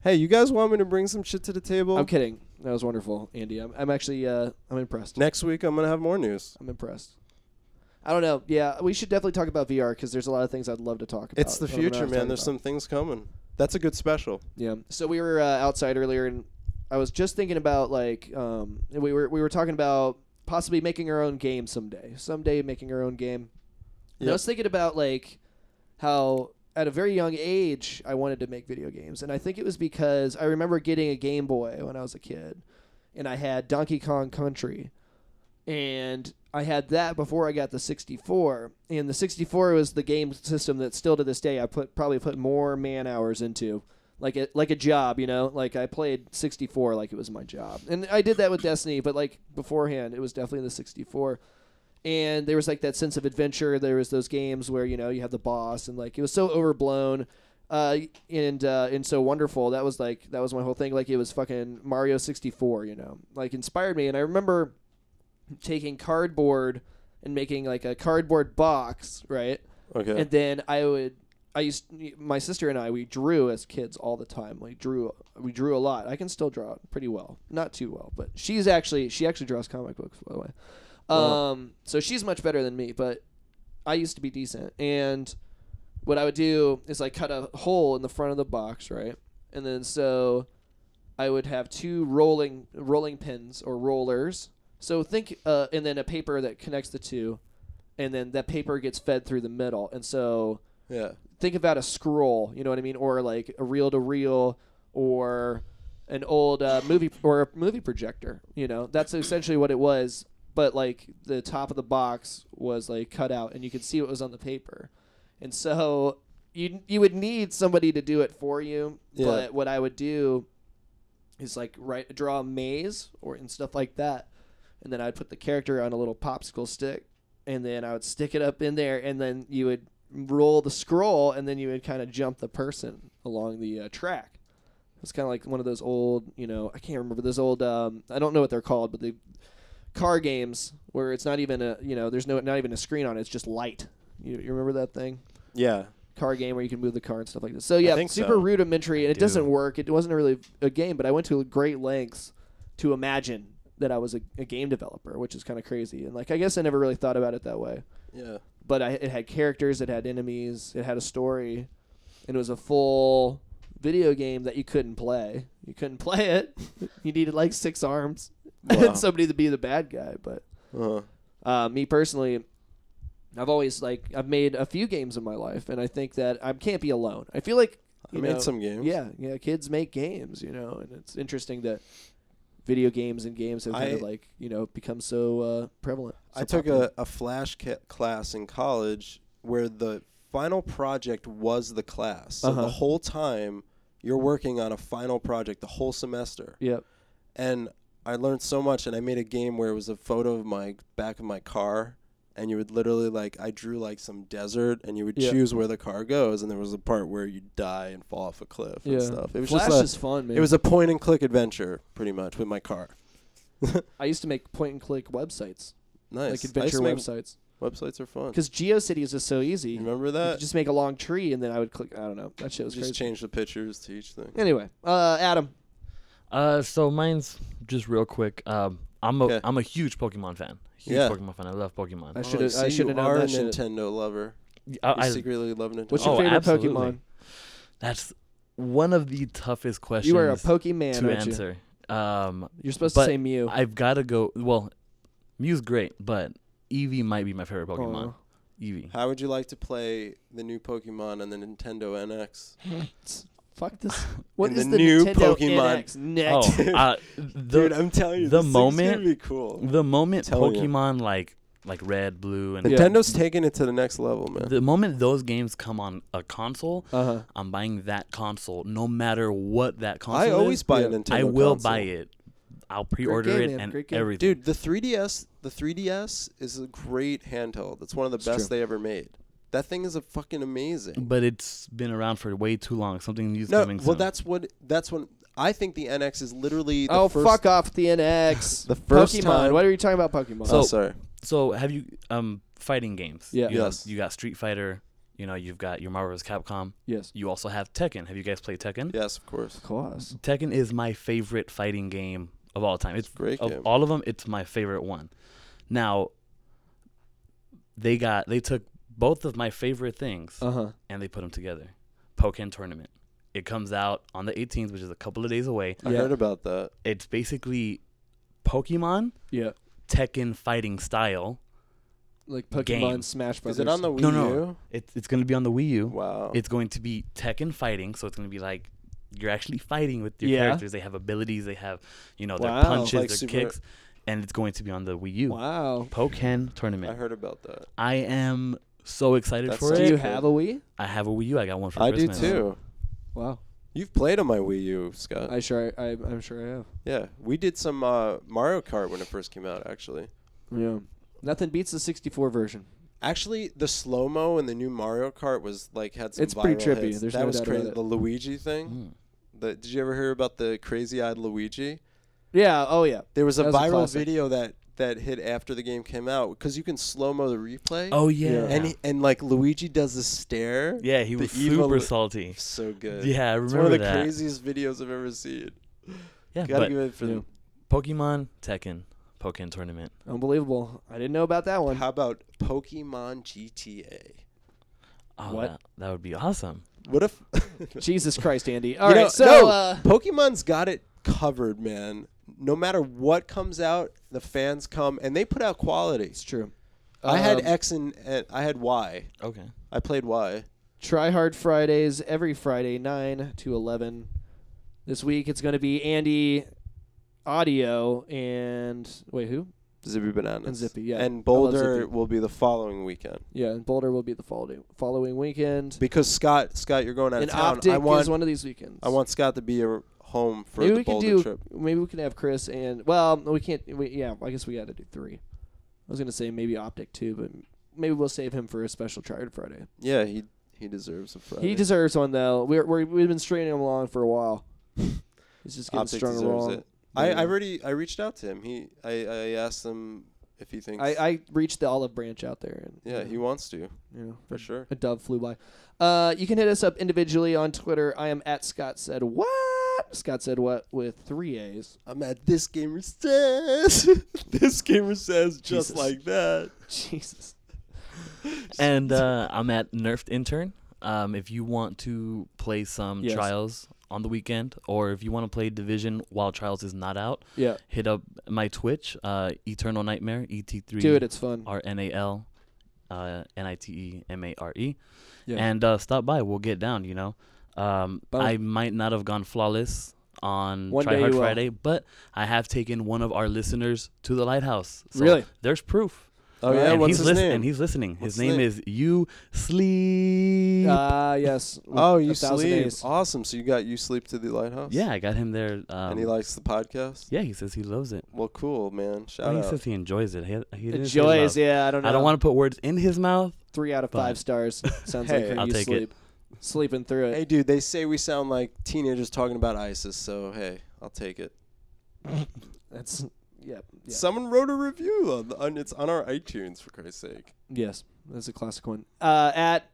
Hey, you guys want me to bring some shit to the table? I'm kidding. That was wonderful, Andy. I'm, I'm actually uh, I'm impressed. Next week I'm gonna have more news. I'm impressed. I don't know. Yeah, we should definitely talk about VR because there's a lot of things I'd love to talk about. It's the that I'm not future, man. There's about. some things coming. That's a good special. Yeah. So we were uh, outside earlier, and I was just thinking about like um, we were we were talking about possibly making our own game someday. Someday making our own game. And I was thinking about like how at a very young age I wanted to make video games, and I think it was because I remember getting a Game Boy when I was a kid, and I had Donkey Kong Country, and I had that before I got the 64, and the 64 was the game system that still to this day I put probably put more man hours into. Like a like a job, you know. Like I played 64 like it was my job, and I did that with Destiny. But like beforehand, it was definitely the 64 and there was like that sense of adventure. There was those games where you know you have the boss, and like it was so overblown, uh, and uh, and so wonderful. That was like that was my whole thing. Like it was fucking Mario sixty four, you know, like inspired me. And I remember taking cardboard and making like a cardboard box, right? Okay. And then I would. I used my sister and I we drew as kids all the time. Like drew we drew a lot. I can still draw pretty well. Not too well, but she's actually she actually draws comic books by the way. Wow. Um so she's much better than me, but I used to be decent. And what I would do is I cut a hole in the front of the box, right? And then so I would have two rolling rolling pins or rollers. So think uh and then a paper that connects the two and then that paper gets fed through the middle. And so yeah. think about a scroll, you know what I mean, or like a reel to reel, or an old uh, movie or a movie projector. You know, that's essentially what it was. But like the top of the box was like cut out, and you could see what was on the paper, and so you you would need somebody to do it for you. Yeah. But what I would do is like write draw a maze or and stuff like that, and then I'd put the character on a little popsicle stick, and then I would stick it up in there, and then you would roll the scroll, and then you would kind of jump the person along the uh, track. It's kind of like one of those old, you know, I can't remember those old. Um, I don't know what they're called, but the car games where it's not even a, you know, there's no not even a screen on it. It's just light. You, you remember that thing? Yeah. car game where you can move the car and stuff like this. So yeah, think super so. rudimentary, and it do. doesn't work. It wasn't really a game, but I went to great lengths to imagine that I was a, a game developer, which is kind of crazy. And like, I guess I never really thought about it that way. Yeah. But I, it had characters, it had enemies, it had a story, and it was a full video game that you couldn't play. You couldn't play it. you needed like six arms Wow. and somebody to be the bad guy. But Uh-huh. uh, me personally, I've always like I've made a few games in my life, and I think that I can't be alone. I feel like I made know, some games. Yeah, yeah. Kids make games, you know, and it's interesting that video games and games have kind of like you know become so uh, prevalent. I so took popular. a, a flash ca- class in college where the final project was the class. So Uh-huh. the whole time you're working on a final project the whole semester. Yep. And I learned so much and I made a game where it was a photo of my back of my car and you would literally like I drew like some desert and you would Yeah. choose where the car goes and there was a part where you die and fall off a cliff Yeah. and stuff. It was Flash just a, is fun, man. it was a point and click adventure pretty much with my car. I used to make point and click websites, Nice. like I used adventure to make- websites, Websites are fun. because GeoCities is so easy. You remember You that? just make a long tree, and then I would click. I don't know. That shit was just crazy. change the pictures to each thing. Anyway, uh, Adam, Uh, so mine's just real quick. Um, I'm a Okay. am a huge Pokemon fan. Huge Yeah. Pokemon fan. I love Pokemon. I Oh, should have. so I should you have known are a that shit. Nintendo lover. I, You I- secretly love Nintendo. What's your Oh, favorite absolutely. Pokemon? that's one of the toughest questions You are a Pokemon, to aren't you? answer. Um, You're supposed But to say Mew. I've got to go. Well, Mew's great, but Eevee might be my favorite Pokemon. Aw. Eevee. How would you like to play the new Pokemon on the Nintendo NX? Fuck this. What In is the the, new Nintendo Pokemon. NX next? Oh, uh, the, Dude, I'm telling you, the this thing's moment- gonna be cool. the moment telling you. Pokemon like like Red, Blue, and Yeah. Nintendo's taking it to the next level, man. the moment those games come on a console, Uh huh. I'm buying that console no matter what that console I always is. buy Yeah. a Nintendo. I will console. buy it. I'll pre-order game, it man. and Great game. everything. Dude, the 3DS, the 3DS is a great handheld. It's one of the It's best true. they ever made. That thing is a fucking amazing. But it's been around for way too long. Something new's No, coming well, soon. that's what that's what I think the NX is literally. The Oh first, fuck off the NX. The first Pokemon. time- What are you talking about? Pokemon. Oh, sorry. so have you um fighting games? Yeah. You know, Yes. you got Street Fighter. You know, you've got your Marvel vs. Capcom. yes. You also have Tekken. Have you guys played Tekken? Yes, of course. Of course. Tekken is my favorite fighting game of all time. It's Great of game. all of them. It's my favorite one. Now, they got they took both of my favorite things Uh huh. and they put them together. Pokken Tournament. It comes out on the 18th, which is a couple of days away. I Yeah. heard about that. It's basically Pokemon Yeah. Tekken fighting style. Like Pokemon Game. Smash Brothers. Is it on the Wii No, no. U? It's it's going to be on the Wii U. Wow. It's going to be Tekken fighting, so it's going to be like you're actually fighting with your Yeah. characters. They have abilities. They have you know their punches, Like their super- kicks, and it's going to be on the Wii U. Wow. Pokken tournament. I heard about that. I am so excited That for sounds Do you have a Wii? I have a Wii U. I got one for I do Christmas. too. Wow. You've played on my Wii U, Scott. I sure. I, I'm sure I have. yeah, we did some uh, Mario Kart when it first came out. Actually, Yeah. Nothing beats the 64 version. actually, the slow mo in the new Mario Kart was like had some. It's pretty trippy. hits. There's that no was doubt about crazy. it. The Luigi thing. Mm. The, did you ever hear about the crazy-eyed Luigi? Yeah. Oh yeah. There was a That was a viral classic. video that that hit after the game came out because you can slow mo the replay. Oh yeah. Yeah. and he, and like Luigi does the stare. yeah, he was super Lu- salty. So good. Yeah, I it's one of the that. craziest videos I've ever seen. Yeah, Gotta but give it for Yeah. Pokemon Tekken Pokemon tournament. Unbelievable. I didn't know about that one. How about Pokemon GTA? Oh, What? That, that would be awesome. What if Jesus Christ, Andy. You All right. know, so. no, Uh, Pokemon's got it covered, man. No matter what comes out, the fans come and they put out quality. it's true. I had Um, X and, and I had Y. Okay. I played Y. Try Hard Fridays every Friday, 9 to 11. This week it's going to be Andy Audio and. Wait, who? Zippy Bananas. And Zippy, yeah. I And Boulder Zippy. will be the following weekend. Yeah, and Boulder will be the following, following weekend. Because Scott, Scott, you're going out And of town. Optic I want, is one of these weekends. I want Scott to be a, home for maybe the we can Boulder do. trip. Maybe we can have Chris and. Well, we can't. We, yeah, I guess we got to do three. I was going to say maybe Optic too, but maybe we'll save him for a special Hard Friday. Yeah, he he deserves a Friday. He deserves one though. We're, we're we've been straining him along for a while. He's just getting Optic strung along. it. I, I already I reached out to him. He I, I asked him if he thinks I, I reached the olive branch out there, and yeah he wants to you know for sure. a dove flew by. Uh, you can hit us up individually on Twitter. I am at Scott said what. Scott said what with three A's. I'm at this gamer says this gamer says just Jesus. like that. Jesus. And uh, I'm at Nerfed Intern. Um, if you want to play some Yes. trials on the weekend, or if you want to play Division while trials is not out, Yeah, hit up my Twitch, uh, Eternal Nightmare, ET3 do it. It's fun. R N A L uh, N I T E M A R E. And uh, stop by. We'll get down, you know. Um, Boom. I might not have gone flawless on One Try Hard you will. Friday, but I have taken one of our listeners to the lighthouse. So Really? There's proof. Oh yeah, and what's he's his lis- name? And he's listening. What's his his name, name? is You Sleep. Ah, yes. oh, you Thousand sleep. A's. Awesome. So you got you sleep to the lighthouse. yeah, I got him there. Um, and he likes the podcast. yeah, he says he loves it. Well, cool, man. Shout Well, he out. says he enjoys it. He, he Enjoys. love. Yeah, I don't know. I don't want to put words in his mouth. three out of five stars. Sounds Hey. like how I'll you take it. Sleep. Sleeping through it. Hey, dude, they say we sound like teenagers talking about ISIS, so hey, I'll take it. That's yeah. yeah. Someone wrote a review on, the, on it's on our iTunes for Christ's sake. Yes, that's a classic one. Uh, at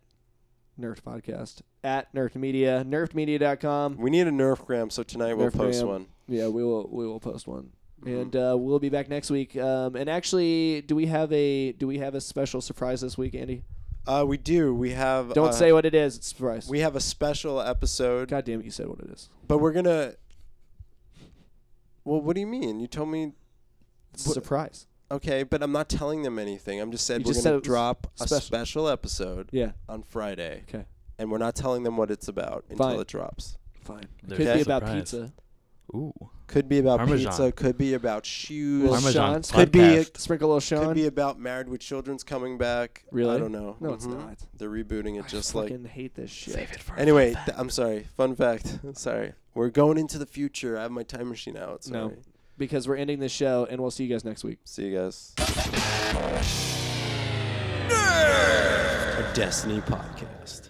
Nerf Podcast, at Nerf Media, nerfmedia.com. We need a Nerf gram, so tonight we'll post one. Yeah, we will we will post one. Mhm. And uh, we'll be back next week. Um, and actually, do we have a do we have a special surprise this week, Andy? Uh, we do. We have. Don't uh, say what it is. It's a surprise. We have a special episode, God damn it, you said what it is. but we're gonna. Well, what do you mean? You told me. It's a What- surprise. Okay, but I'm not telling them anything. I'm just said You we're just gonna it was drop a special. special episode Yeah. on Friday, Okay. and we're not telling them what it's about until Fine. it drops. Fine. There's Could a be about pizza. Ooh. Could be about Parmesan. pizza. Could be about shoes. Little Parmesan Sean's- Could be podcast. Sprinkle a little Sean. Could be about Married with Children's coming back. Really? I don't know. no, it's Mhm. not. They're rebooting it I just like. I fucking hate this shit. Save it for a Anyway, th- I'm sorry. Fun fact. sorry. We're going into the future. I have my time machine out. No. Sorry. Because we're ending this show, and we'll see you guys next week. See you guys. A Destiny podcast.